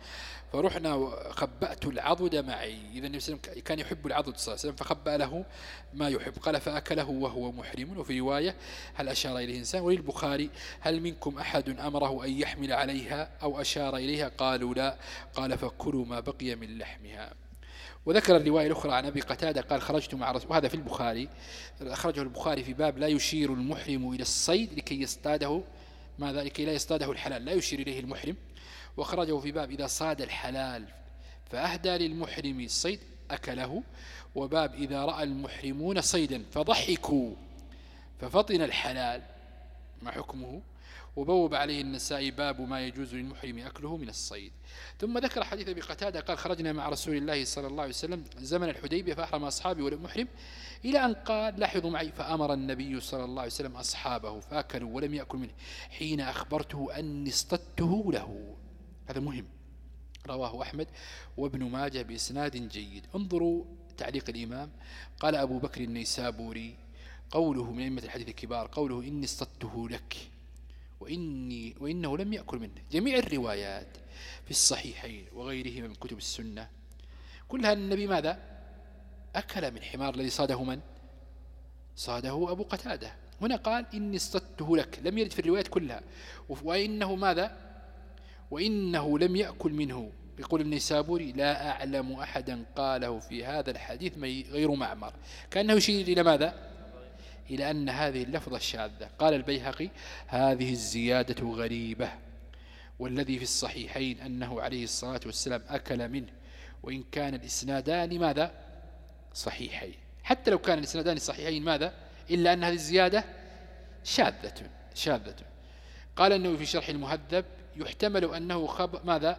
فرحنا خبأت العضد معي. إذا النبي صلى الله عليه وسلم كان يحب العضد صلى الله عليه وسلم فخبأ له ما يحب. قال فأكله وهو محرم. وفي رواية هل أشار إليه إنسان؟ وللبخاري هل منكم أحد أمره أن يحمل عليها أو أشار إليها؟ قالوا لا. قال فكلوا ما بقي من لحمها. وذكر الرواية الأخرى عن أبي قتادة قال خرجت مع رسول وهذا في البخاري. أخرجه البخاري في باب لا يشير المحرم إلى الصيد لكي يصطاده. ماذا لكي لا يصطاده الحلال لا يشير إليه المحرم. وخرجه في باب إذا صاد الحلال فأهدى للمحرم الصيد أكله. وباب إذا رأى المحرمون صيدا فضحكوا ففطن الحلال. ما حكمه؟ وبوب عليه النسائي باب ما يجوز للمحرم أكله من الصيد. ثم ذكر حديث أبي قتادة قال خرجنا مع رسول الله صلى الله عليه وسلم زمن الحديبية فأحرم أصحابي والمحرم إلى أن قال لاحظوا معي فأمر النبي صلى الله عليه وسلم أصحابه فأكلوا ولم يأكل منه حين أخبرته أني اصطدته له. هذا مهم. رواه أحمد وابن ماجه بإسناد جيد. انظروا تعليق الإمام. قال أبو بكر النيسابوري قوله من أئمة الحديث الكبار قوله إني اصطدته لك. وإني وإنه لم يأكل منه. جميع الروايات في الصحيحين وغيرهما من كتب السنة كلها النبي ماذا؟ أكل من حمار الذي صاده من؟ صاده أبو قتادة. هنا قال إني اصطدته لك. لم يرد في الروايات كلها. وإنه ماذا؟ وإنه لم يأكل منه. يقول ابن سابوري لا أعلم أحدا قاله في هذا الحديث غير معمر. كأنه يشير إلى ماذا؟ إلى أن هذه اللفظة الشاذة. قال البيهقي هذه الزيادة غريبة والذي في الصحيحين أنه عليه الصلاة والسلام أكل منه وإن كان الإسنادان ماذا؟ صحيحين. حتى لو كان الإسنادان صحيحين ماذا؟ إلا أن هذه الزيادة شاذة شاذة. قال أنه في شرح المهذب يحتمل أنه خبر ماذا؟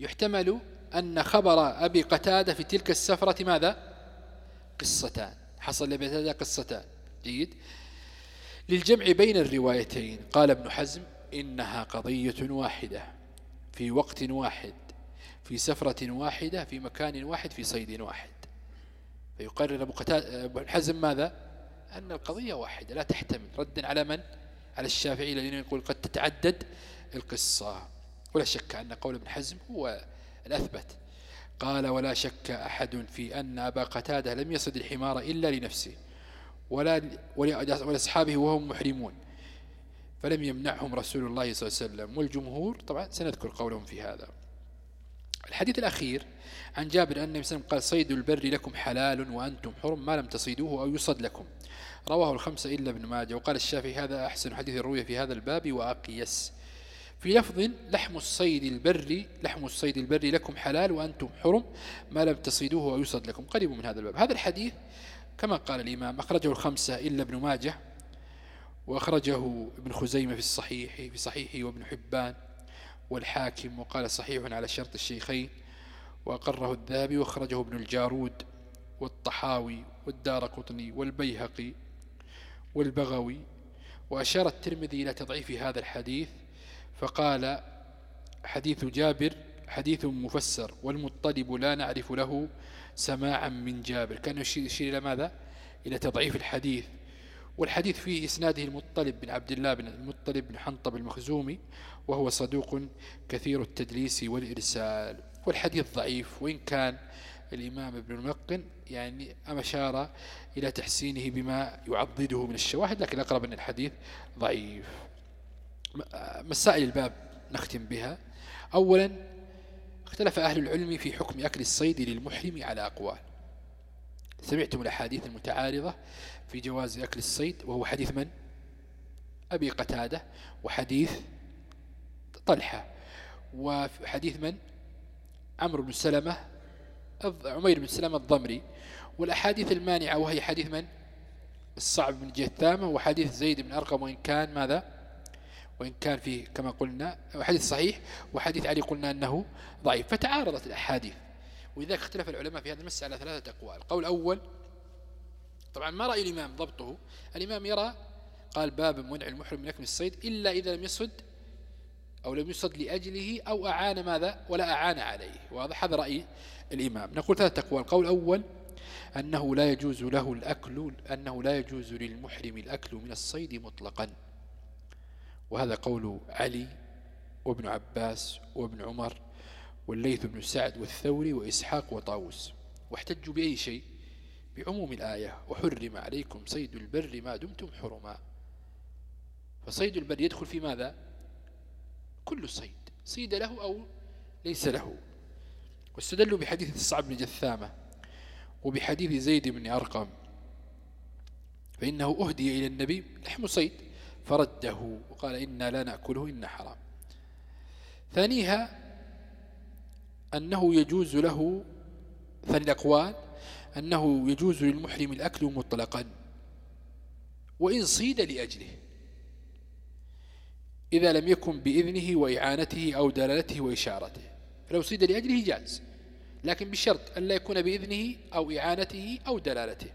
يحتمل أن خبر أبي قتادة في تلك السفرة ماذا؟ قصتان. حصل قتادة قصتان. جيد. للجمع بين الروايتين. قال ابن حزم إنها قضية واحدة. في وقت واحد. في سفرة واحدة. في مكان واحد. في صيد واحد. فيقرر أبو, ابن حزم ماذا؟ أن القضية واحدة. لا تحتمل. ردا على من؟ على الشافعي الذين يقول قد تتعدد القصة. ولا شك أن قول ابن حزم هو الأثبت. قال ولا شك أحد في أن أبا قتادة لم يصد الحمار إلا لنفسه ولا ولأصحابه وهم محرمون فلم يمنعهم رسول الله صلى الله عليه وسلم. والجمهور طبعا سنذكر قولهم في هذا. الحديث الأخير عن جابر أن النبي صلى الله عليه وسلم قال صيد البر لكم حلال وأنتم حرم ما لم تصيدوه أو يصد لكم. رواه الخمسة إلا ابن ماجه وقال الشافعي هذا أحسن حديث روي في هذا الباب وأقيس. في لفظ لحم الصيد البر لحم الصيد البر لكم حلال وأنتم حرم ما لم تصيدوه أو يصد لكم. قريب من هذا الباب. هذا الحديث كما قال الإمام أخرجه الخمسة إلا ابن ماجه وأخرجه ابن خزيمة في الصحيح في صحيحه وابن حبان والحاكم وقال صحيح على شرط الشيخين وأقره الذهبي وأخرجه ابن الجارود والطحاوي والدار قطني والبيهقي والبغوي وأشار الترمذي إلى تضعيف هذا الحديث فقال حديث جابر حديث مفسر والمطلب لا نعرف له سماعا من جابر. كان يشير إلى ماذا؟ إلى تضعيف الحديث. والحديث فيه إسناده المطلب بن عبد الله بن المطلب بن حنطب المخزومي وهو صدوق كثير التدليس والإرسال. والحديث ضعيف وإن كان الإمام ابن المقن يعني أشار إلى تحسينه بما يعضده من الشواهد لكن أقرب أن الحديث ضعيف. مسائل الباب نختم بها أولا اختلف أهل العلم في حكم أكل الصيد للمحرم على أقوال سمعتم الأحاديث المتعارضة في جواز أكل الصيد وهو حديث من؟ أبي قتادة وحديث طلحة وحديث من؟ عمرو بن سلمة عمير بن سلمة الضمري والأحاديث المانعة وهي حديث من؟ الصعب بن جثامة وحديث زيد بن أرقم وإن كان ماذا؟ وإن كان فيه كما قلنا حديث صحيح وحديث علي قلنا أنه ضعيف فتعارضت الأحاديث. ولذلك اختلف العلماء في هذا المسألة على ثلاثة أقوال. القول الأول طبعا ما رأي الإمام ضبطه. الإمام يرى قال باب منع المحرم من أكل الصيد إلا إذا لم يصد أو لم يصد لأجله أو أعان ماذا؟ ولا أعان عليه. واضح؟ هذا رأي الإمام. نقول ثلاثة أقوال. القول الأول أنه لا يجوز له الأكل أنه لا يجوز للمحرم الأكل من الصيد مطلقا. وهذا قول علي وابن عباس وابن عمر والليث بن سعد والثوري وإسحاق وطاووس. واحتجوا بأي شيء؟ بعموم الآية وحرم عليكم صيد البر ما دمتم حرما. فصيد البر يدخل في ماذا؟ كل صيد صيد له أو ليس له. واستدلوا بحديث الصعب بن جثامة وبحديث زيد بن أرقم. فإنه أهدي إلى النبي لحم صيد. فرده وقال إنا لا نأكله إن حرام. ثانيها أنه يجوز له ثاني الأقوال أنه يجوز للمحرم الأكل مطلقا وإن صيد لأجله إذا لم يكن بإذنه وإعانته أو دلالته وإشارته. فلو صيد لأجله جاز لكن بشرط أن لا يكون بإذنه أو إعانته أو دلالته.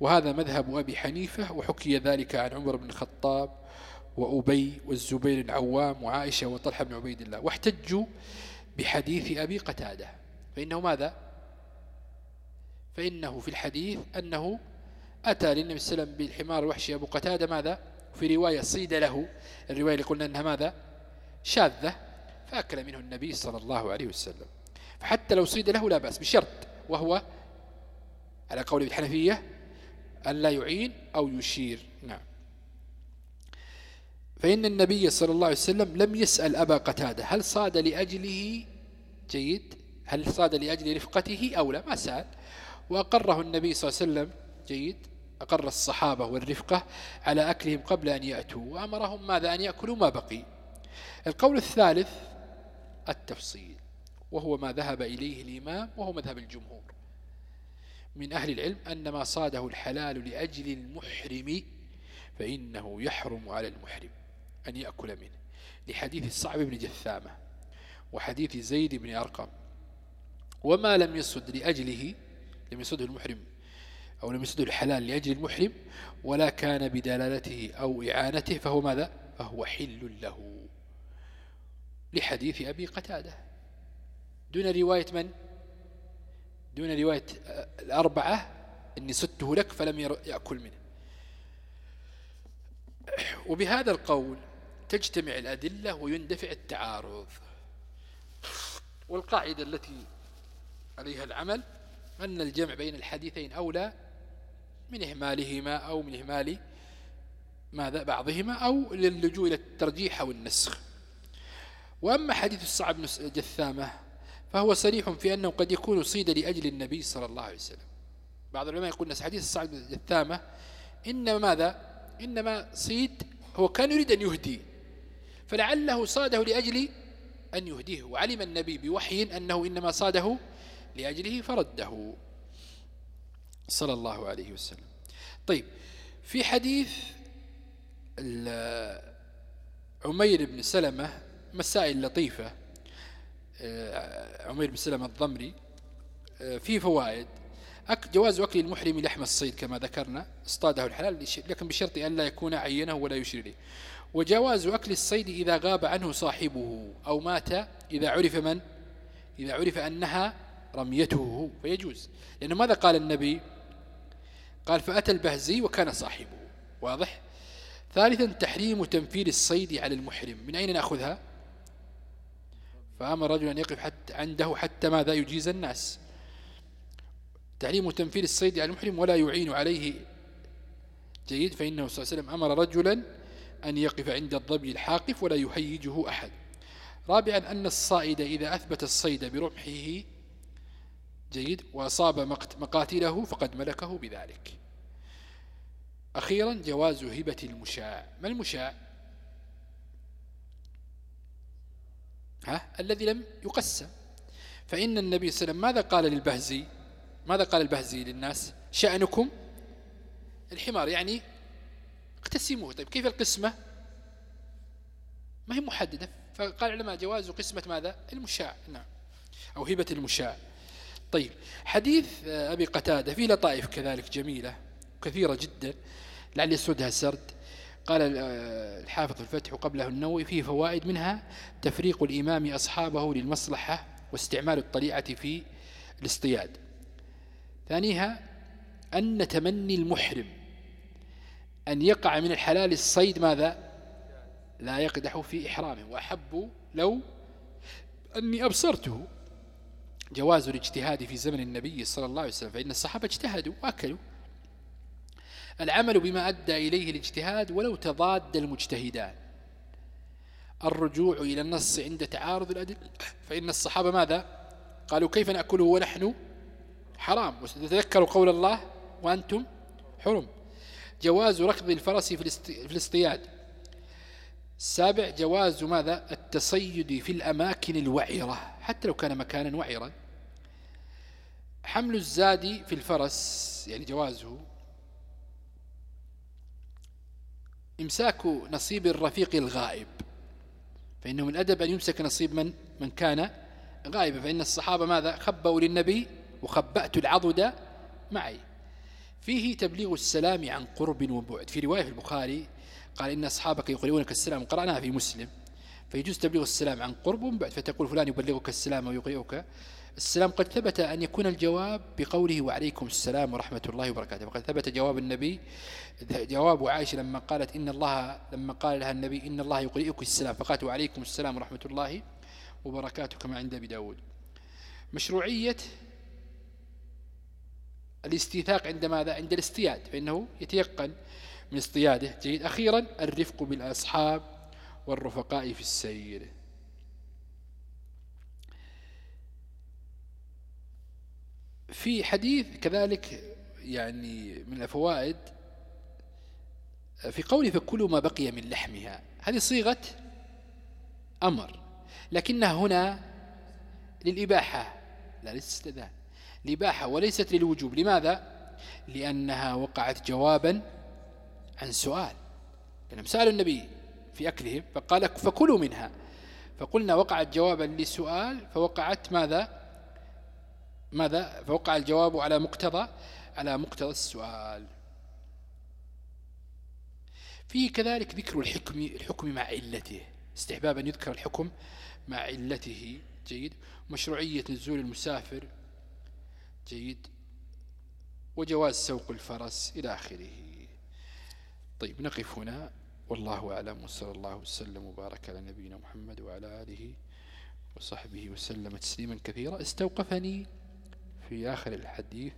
وهذا مذهب أبي حنيفة وحكي ذلك عن عمر بن الخطاب وأبي والزبير العوام وعائشة وطلحة بن عبيد الله. واحتجوا بحديث أبي قتادة. فإنه ماذا؟ فإنه في الحديث أنه أتى للنبي صلى الله عليه وسلم بالحمار الوحشي أبو قتادة ماذا؟ في رواية صيد له. الرواية اللي قلنا أنها ماذا؟ شاذة فأكل منه النبي صلى الله عليه وسلم. فحتى لو صيد له لا بأس بشرط وهو على قول الحنفية أن لا يعين أو يشير. نعم. فإن النبي صلى الله عليه وسلم لم يسأل أبا قتادة هل صاد لأجله؟ جيد. هل صاد لأجل رفقته أو لا؟ ما سأل. وأقره النبي صلى الله عليه وسلم جيد أقر الصحابة والرفقة على أكلهم قبل أن يأتوا وأمرهم ماذا؟ أن يأكلوا ما بقي. القول الثالث التفصيل وهو ما ذهب إليه الإمام وهو مذهب الجمهور. من أهل العلم أن ما صاده الحلال لأجل المحرم فإنه يحرم على المحرم أن يأكل منه. لحديث الصعب بن جثامة وحديث زيد بن أرقم. وما لم يصد لأجله لم يصده المحرم أو لم يصده الحلال لأجل المحرم ولا كان بدلالته أو إعانته فهو ماذا؟ فهو حل له. لحديث أبي قتادة. دون رواية من؟ دون رواية الأربعة إني سدته لك فلم يأكل منه. وبهذا القول تجتمع الأدلة ويندفع التعارض. والقاعدة التي عليها العمل أن الجمع بين الحديثين أولى من إهمالهما أو من إهمال ماذا بعضهما أو للجوء إلى الترجيح أو النسخ وأما حديث الصعب جثامة فهو صريح في أنه قد يكون صيد لأجل النبي صلى الله عليه وسلم. بعض العلماء يقول أن حديث الصعب بن جثامة إنما ماذا؟ إنما صيد هو كان يريد أن يهدي فلعله صاده لأجل أن يهديه وعلم النبي بوحي أنه إنما صاده لأجله فرده. صلى الله عليه وسلم. طيب في حديث عمير بن سلمة مسائل لطيفة عمير بن سلمة الضمري آه، في فوائد. جواز أكل المحرم لحم الصيد كما ذكرنا اصطاده الحلال لكن بشرط أن لا يكون عينه ولا يشير إليه وجواز أكل الصيد إذا غاب عنه صاحبه أو مات إذا عرف من؟ إذا عرف أنها رميته فيجوز. لأنه ماذا قال النبي؟ قال فأتى البهزي وكان صاحبه. واضح؟ ثالثا تحريم تنفير الصيد على المحرم. من أين نأخذها؟ فأمر رجل أن يقف حتى عنده حتى ماذا يجيز الناس. تحريم تنفير الصيد على المحرم ولا يعين عليه. جيد فإنه صلى الله عليه وسلم أمر رجلا أن يقف عند الضبي الحاقف ولا يهيجه أحد. رابعا أن الصائد إذا أثبت الصيد برمحه جيد وأصاب مقاتله فقد ملكه بذلك. أخيرا جواز هبة المشاع ما المشاع ها الذي لم يقسم. فإن النبي صلى الله عليه وسلم ماذا قال للبهزي؟ ماذا قال البهزي للناس؟ شأنكم الحمار يعني اقتسموه. طيب كيف القسمة؟ ما هي محددة. فقال العلماء جواز قسمة ماذا؟ المشاع. نعم. أو هبة المشاع. طيب حديث أبي قتادة فيه لطائف كذلك جميلة كثيرة جدا لعل يسردها سرد قال الحافظ الفتح قبله النووي فيه فوائد منها تفريق الإمام أصحابه للمصلحة واستعمال الطليعة في الاصطياد. ثانيها أن تمني المحرم أن يقع من الحلال الصيد ماذا؟ لا يقدح في إحرامه. وأحب لو أني أبصرته. جواز الاجتهاد في زمن النبي صلى الله عليه وسلم فإن الصحابة اجتهدوا وأكلوا العمل بما أدى إليه الاجتهاد ولو تضاد المجتهدان. الرجوع إلى النص عند تعارض الأدلة. فإن الصحابة ماذا؟ قالوا كيف نأكله ونحن؟ حرام. وتذكروا قول الله وأنتم حرم. جواز ركض الفرس في الاصطياد. السابع جواز ماذا؟ التصيد في الأماكن الوعرة حتى لو كان مكانا وعرا. حمل الزاد في الفرس يعني جوازه إمساك نصيب الرفيق الغائب. فإنه من أدب أن يمسك نصيب من من كان غائبا. فإن الصحابة ماذا؟ خبوا للنبي وخبأت العضد معي. فيه تبليغ السلام عن قرب وبعد. في رواية في البخاري قال إن أصحابك يقرؤونك السلام قرأناها في مسلم. فيجوز تبليغ السلام عن قرب وبعد. فتقول فلان يبلغك السلام ويقرئك السلام قد ثبت أن يكون الجواب بقوله وعليكم السلام ورحمة الله وبركاته. وقد ثبت جواب النبي جواب عائشة لما قالت إن الله لما قال لها النبي إن الله يقرئك السلام فقالت وعليكم السلام ورحمة الله وبركاته كما عند أبي داود. مشروعية الاستيثاق عند ماذا؟ عند الاستياد فإنه يتيقن من اصطياده. جيد. أخيرا الرفق بالأصحاب والرفقاء في السير. في حديث كذلك يعني من الفوائد في قوله فكلوا ما بقي من لحمها. هذه صيغة أمر لكنها هنا للإباحة لا للاستئذان. الإباحة وليست للوجوب. لماذا؟ لأنها وقعت جوابا عن سؤال. لأنهم سألوا النبي في أكلهم فقال فكلوا منها. فقلنا وقعت جوابا لسؤال فوقعت ماذا؟ ماذا؟ فوقع الجواب على مقتضى على مقتضى السؤال. فيه كذلك ذكر الحكم الحكم مع علته. استحباب أن يذكر الحكم مع علته. جيد. مشروعية نزول المسافر. جيد. وجواز سوق الفرس إلى آخره. طيب نقف هنا. والله أعلم. وصلى الله وسلم وبارك على نبينا محمد وعلى آله وصحبه وسلم تسليما كثيرا. استوقفني. في آخر الحديث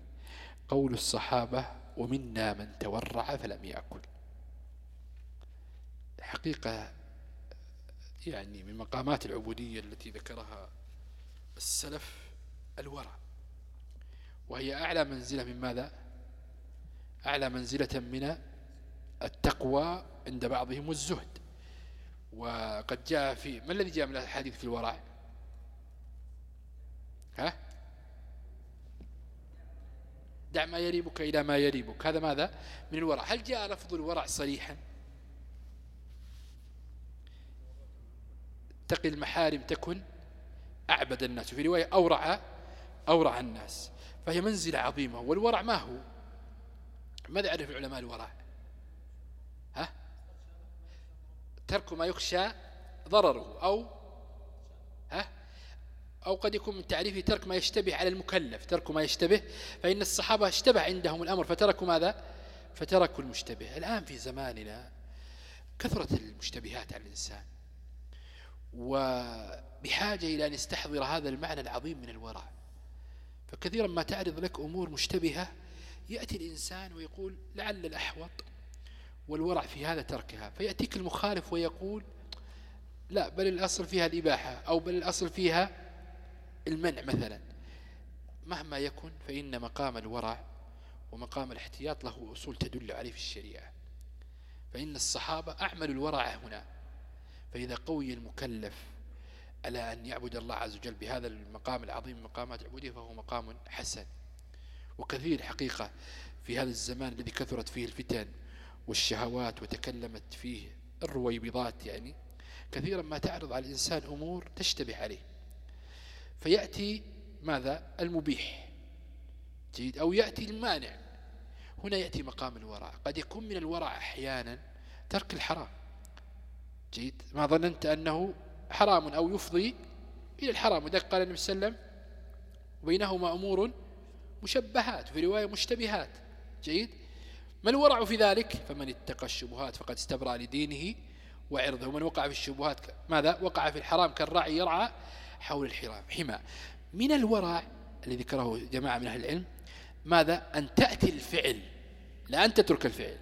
قول الصحابة ومنا من تورع فلم يأكل. حقيقة يعني من مقامات العبودية التي ذكرها السلف الورع. وهي أعلى منزلة من ماذا؟ أعلى منزلة من التقوى عند بعضهم والزهد وقد جاء في ما الذي جاء من الحديث في الورع؟ ها؟ دع ما يريبك إلى ما يريبك. هذا ماذا؟ من الورع. هل جاء لفظ الورع صريحا؟ تقي المحارم تكن أعبد الناس. في رواية أورع أورع الناس. فهي منزلة عظيمة. والورع ما هو؟ ماذا يعرف العلماء الورع؟ ها؟ ترك ما يخشى ضرره. أو؟ ها؟ أو قد يكون من تعريفه ترك ما يشتبه على المكلف ترك ما يشتبه فإن الصحابة اشتبه عندهم الأمر فتركوا ماذا؟ فتركوا المشتبه. الآن في زماننا كثرة المشتبهات على الإنسان وبحاجة إلى أن يستحضر هذا المعنى العظيم من الورع. فكثيرا ما تعرض لك أمور مشتبهة يأتي الإنسان ويقول لعل الأحوط والورع في هذا تركها. فيأتيك المخالف ويقول لا بل الأصل فيها الإباحة أو بل الأصل فيها المنع مثلا. مهما يكن فإن مقام الورع ومقام الاحتياط له أصول تدل عليه في الشريعة. فإن الصحابة أعملوا الورع هنا. فإذا قوي المكلف على أن يعبد الله عز وجل بهذا المقام العظيم مقامات عبودية فهو مقام حسن. وكثير حقيقة في هذا الزمان الذي كثرت فيه الفتن والشهوات وتكلمت فيه الرويبضات يعني. كثيرا ما تعرض على الإنسان أمور تشتبه عليه. فيأتي ماذا؟ المبيح. جيد. أو يأتي المانع. هنا يأتي مقام الورع قد يكون من الورع أحيانا ترك الحرام. جيد. ما ظننت أنه حرام أو يفضي إلى الحرام. وذلك قال النبي صلى الله عليه وسلم وبينهما أمور مشبهات في رواية مشتبهات. جيد. ما الورع في ذلك؟ فمن اتقى الشبهات فقد استبرأ لدينه وعرضه. ومن وقع في الشبهات ماذا؟ وقع في الحرام كالراعي يرعى حول الحرام. حمى من الورع الذي ذكره جماعة من أهل العلم ماذا؟ أن تأتي الفعل لا أن تترك الفعل.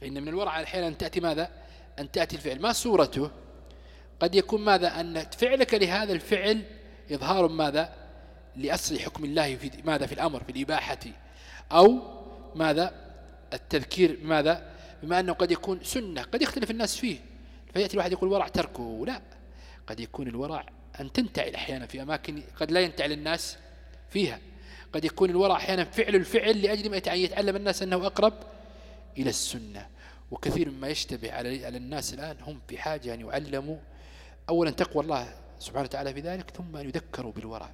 فإن من الورع أحيانا أن تأتي ماذا؟ أن تأتي الفعل. ما صورته؟ قد يكون ماذا؟ أن فعلك لهذا الفعل إظهار ماذا؟ لأصل حكم الله في ماذا؟ في الأمر في الإباحة. أو ماذا؟ التذكير ماذا بما أنه قد يكون سنة قد يختلف الناس فيه. فيأتي الواحد يقول ورع تركه لا. قد يكون الورع أن تنتعل أحيانا في أماكن قد لا ينتعل الناس فيها. قد يكون الورع أحيانا فعل الفعل لأجل ما يتعلم الناس أنه أقرب إلى السنة. وكثير مما يشتبه على الناس الآن هم في حاجة أن يعلموا أولا تقوى الله سبحانه وتعالى في ذلك ثم أن يذكروا بالورع.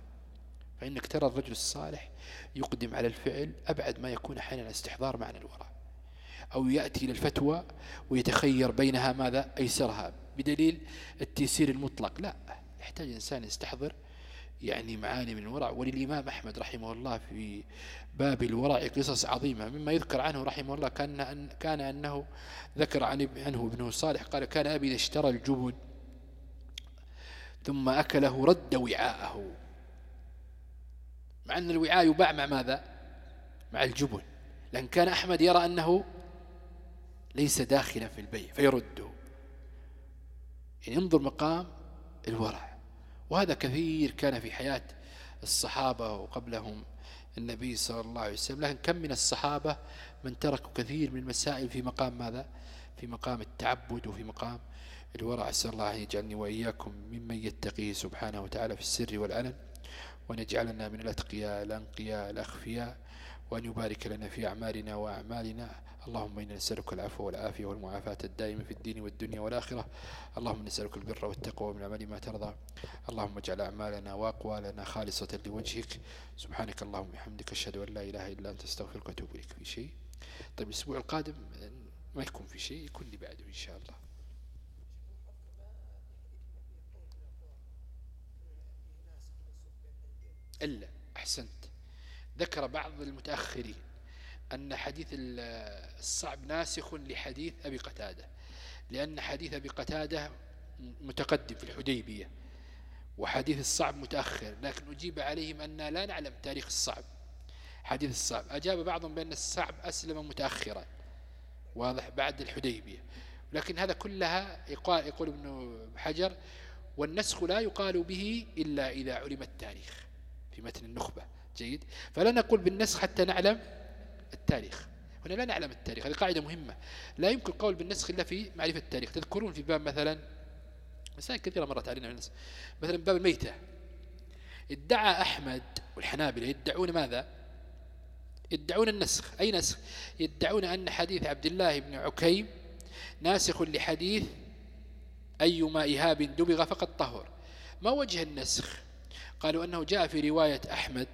فإنك ترى الرجل الصالح يقدم على الفعل أبعد ما يكون أحيانا استحضار معنى الورع. أو يأتي للفتوى ويتخير بينها ماذا؟ أيسرها. بدليل التيسير المطلق. لا يحتاج إنسان يستحضر يعني معاني من الورع وللإمام أحمد رحمه الله في باب الورع قصص عظيمة. مما يذكر عنه رحمه الله كان, أن كان أنه ذكر عن عنه ابنه صالح قال كان أبي إذا اشترى الجبن ثم أكله رد وعاءه. مع أن الوعاء يباع مع ماذا؟ مع الجبن. لأن كان أحمد يرى أنه ليس داخلا في البيع فيرده. يعني انظر مقام الورع. وهذا كثير كان في حياة الصحابة وقبلهم النبي صلى الله عليه وسلم. لكن كم من الصحابة من تركوا كثير من المسائل في مقام ماذا؟ في مقام التعبد وفي مقام الورع. أسأل الله أن يجعلني وإياكم ممن يتقيه سبحانه وتعالى في السر والعلن وأن يجعلنا من الأتقياء الأنقياء الأخفياء وأن يبارك لنا في أعمالنا وأعمالنا. اللهم إنا نسألك العفو والعافية والمعافاة الدائمة في الدين والدنيا والآخرة. اللهم نسألك البر والتقوى ومن العمل ما ترضى. اللهم اجعل أعمالنا وأقوالنا خالصة لوجهك. سبحانك اللهم وبحمدك أشهد أن لا إله إلا أنت أستغفرك وأتوب إليك. في شيء؟ طيب الأسبوع القادم ما يكون في شيء؟ يكون لي بعده إن شاء الله. إلا أحسنت. ذكر بعض المتأخرين. أن حديث الصعب ناسخ لحديث أبي قتادة لأن حديث أبي قتادة متقدم في الحديبية وحديث الصعب متأخر لكن أجيب عليهم أن لا نعلم تاريخ الصعب حديث الصعب. أجاب بعضهم بأن الصعب أسلم متأخرا واضح بعد الحديبية. لكن هذا كلها يقال يقول ابن حجر والنسخ لا يقال به إلا إذا علم التاريخ في متن النخبة. جيد؟ فلا نقول بالنسخ حتى نعلم التاريخ. هنا لا نعلم التاريخ هذه قاعدة مهمة. لا يمكن القول بالنسخ إلا في معرفة التاريخ. تذكرون في باب مثلا مسائل كثيرة مرت علينا النسخ مثلا باب الميتة. ادعى أحمد والحنابلة يدعون ماذا؟ يدعون النسخ. أي نسخ؟ يدعون أن حديث عبد الله بن عكيم ناسخ لحديث أيما إهاب دبغ فقد طهر. ما وجه النسخ؟ قالوا أنه جاء في رواية أحمد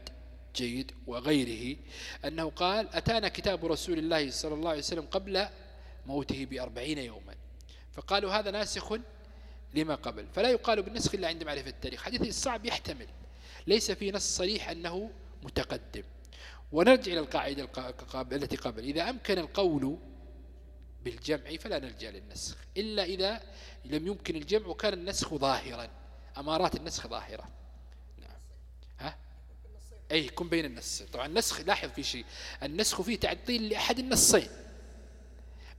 جيد وغيره أنه قال أتانا كتاب رسول الله صلى الله عليه وسلم قبل موته بأربعين يوما. فقالوا هذا ناسخ لما قبل فلا يقال بالنسخ إلا عند معرفة التاريخ. حديث الصعب يحتمل ليس في نص صريح أنه متقدم. ونرجع إلى القاعدة التي قبل. إذا أمكن القول بالجمع فلا نلجأ للنسخ إلا إذا لم يمكن الجمع وكان النسخ ظاهرا أمارات النسخ ظاهرة. أي يكون بين النصين طبعا النسخ لاحظ في شيء. النسخ فيه تعطيل لأحد النصين.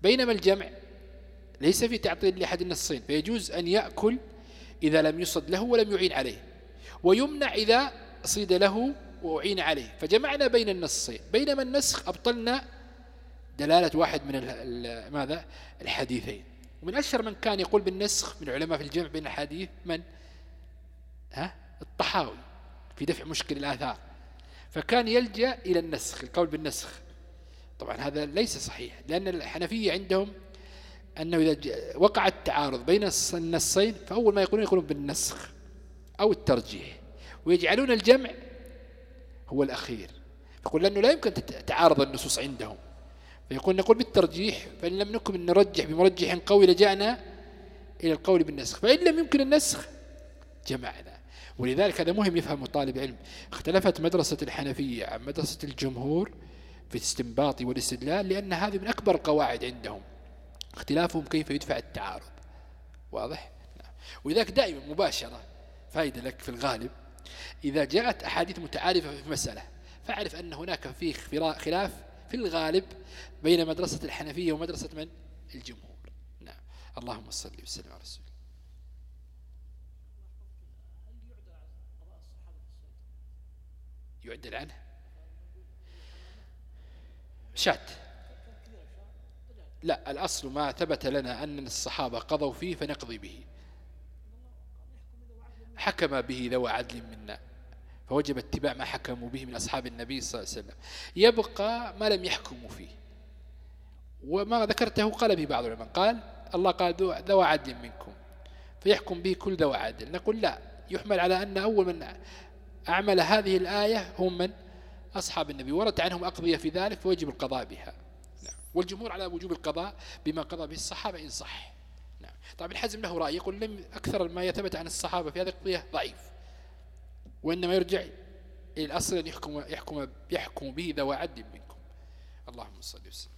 بينما الجمع ليس فيه تعطيل لأحد النصين. فيجوز أن يأكل إذا لم يصد له ولم يعين عليه. ويمنع إذا صيد له وأعين عليه. فجمعنا بين النصين. بينما النسخ أبطلنا دلالة واحد من ماذا؟ الحديثين. ومن أشهر من كان يقول بالنسخ من علماء في الجمع بين الحديث من؟ ها؟ الطحاوي. في دفع مشكل الآثار. فكان يلجأ إلى النسخ القول بالنسخ. طبعا هذا ليس صحيح لأن الحنفية عندهم أنه إذا وقع التعارض بين النصين فأول ما يقولون يقولون بالنسخ أو الترجيح. ويجعلون الجمع هو الأخير. يقول لأنه لا يمكن تتعارض النصوص عندهم. فيقول نقول بالترجيح فإن لم نكن نرجح بمرجح قوي لجأنا إلى القول بالنسخ. فإن لم يمكن النسخ جمعنا. ولذلك هذا مهم يفهم طالب علم. اختلفت مدرسة الحنفية عن مدرسة الجمهور في الاستنباط والاستدلال لأن هذه من أكبر القواعد عندهم. اختلافهم كيف يدفع التعارض. واضح؟ نعم. ولذلك دائما مباشرة فائدة لك في الغالب إذا جاءت أحاديث متعارفة في مسألة فاعرف أن هناك فيه خلاف في الغالب بين مدرسة الحنفية ومدرسة من؟ الجمهور. نعم. اللهم صل وسلم على رسول يعدل عنه شات. لا الأصل ما ثبت لنا أن الصحابة قضوا فيه فنقضي به. حكم به ذو عدل منا فوجب اتباع ما حكموا به من أصحاب النبي صلى الله عليه وسلم. يبقى ما لم يحكموا فيه. وما ذكرته قال به بعض العلماء. قال الله قال ذو عدل منكم فيحكم به كل ذو عدل. نقول لا يحمل على أن أول من أعمل هذه الآية هم من؟ أصحاب النبي. ورد عنهم أقضية في ذلك فوجب القضاء بها. نعم. والجمهور على وجوب القضاء بما قضى به الصحابة إن صح. نعم. طبعا الحزم له رأي يقول لم أكثر ما يثبت عن الصحابة في هذه القضية ضعيف وإنما يرجع إلى الأصل أن يحكم, يحكم, يحكم به ذو عد منكم. اللهم صل وسلم.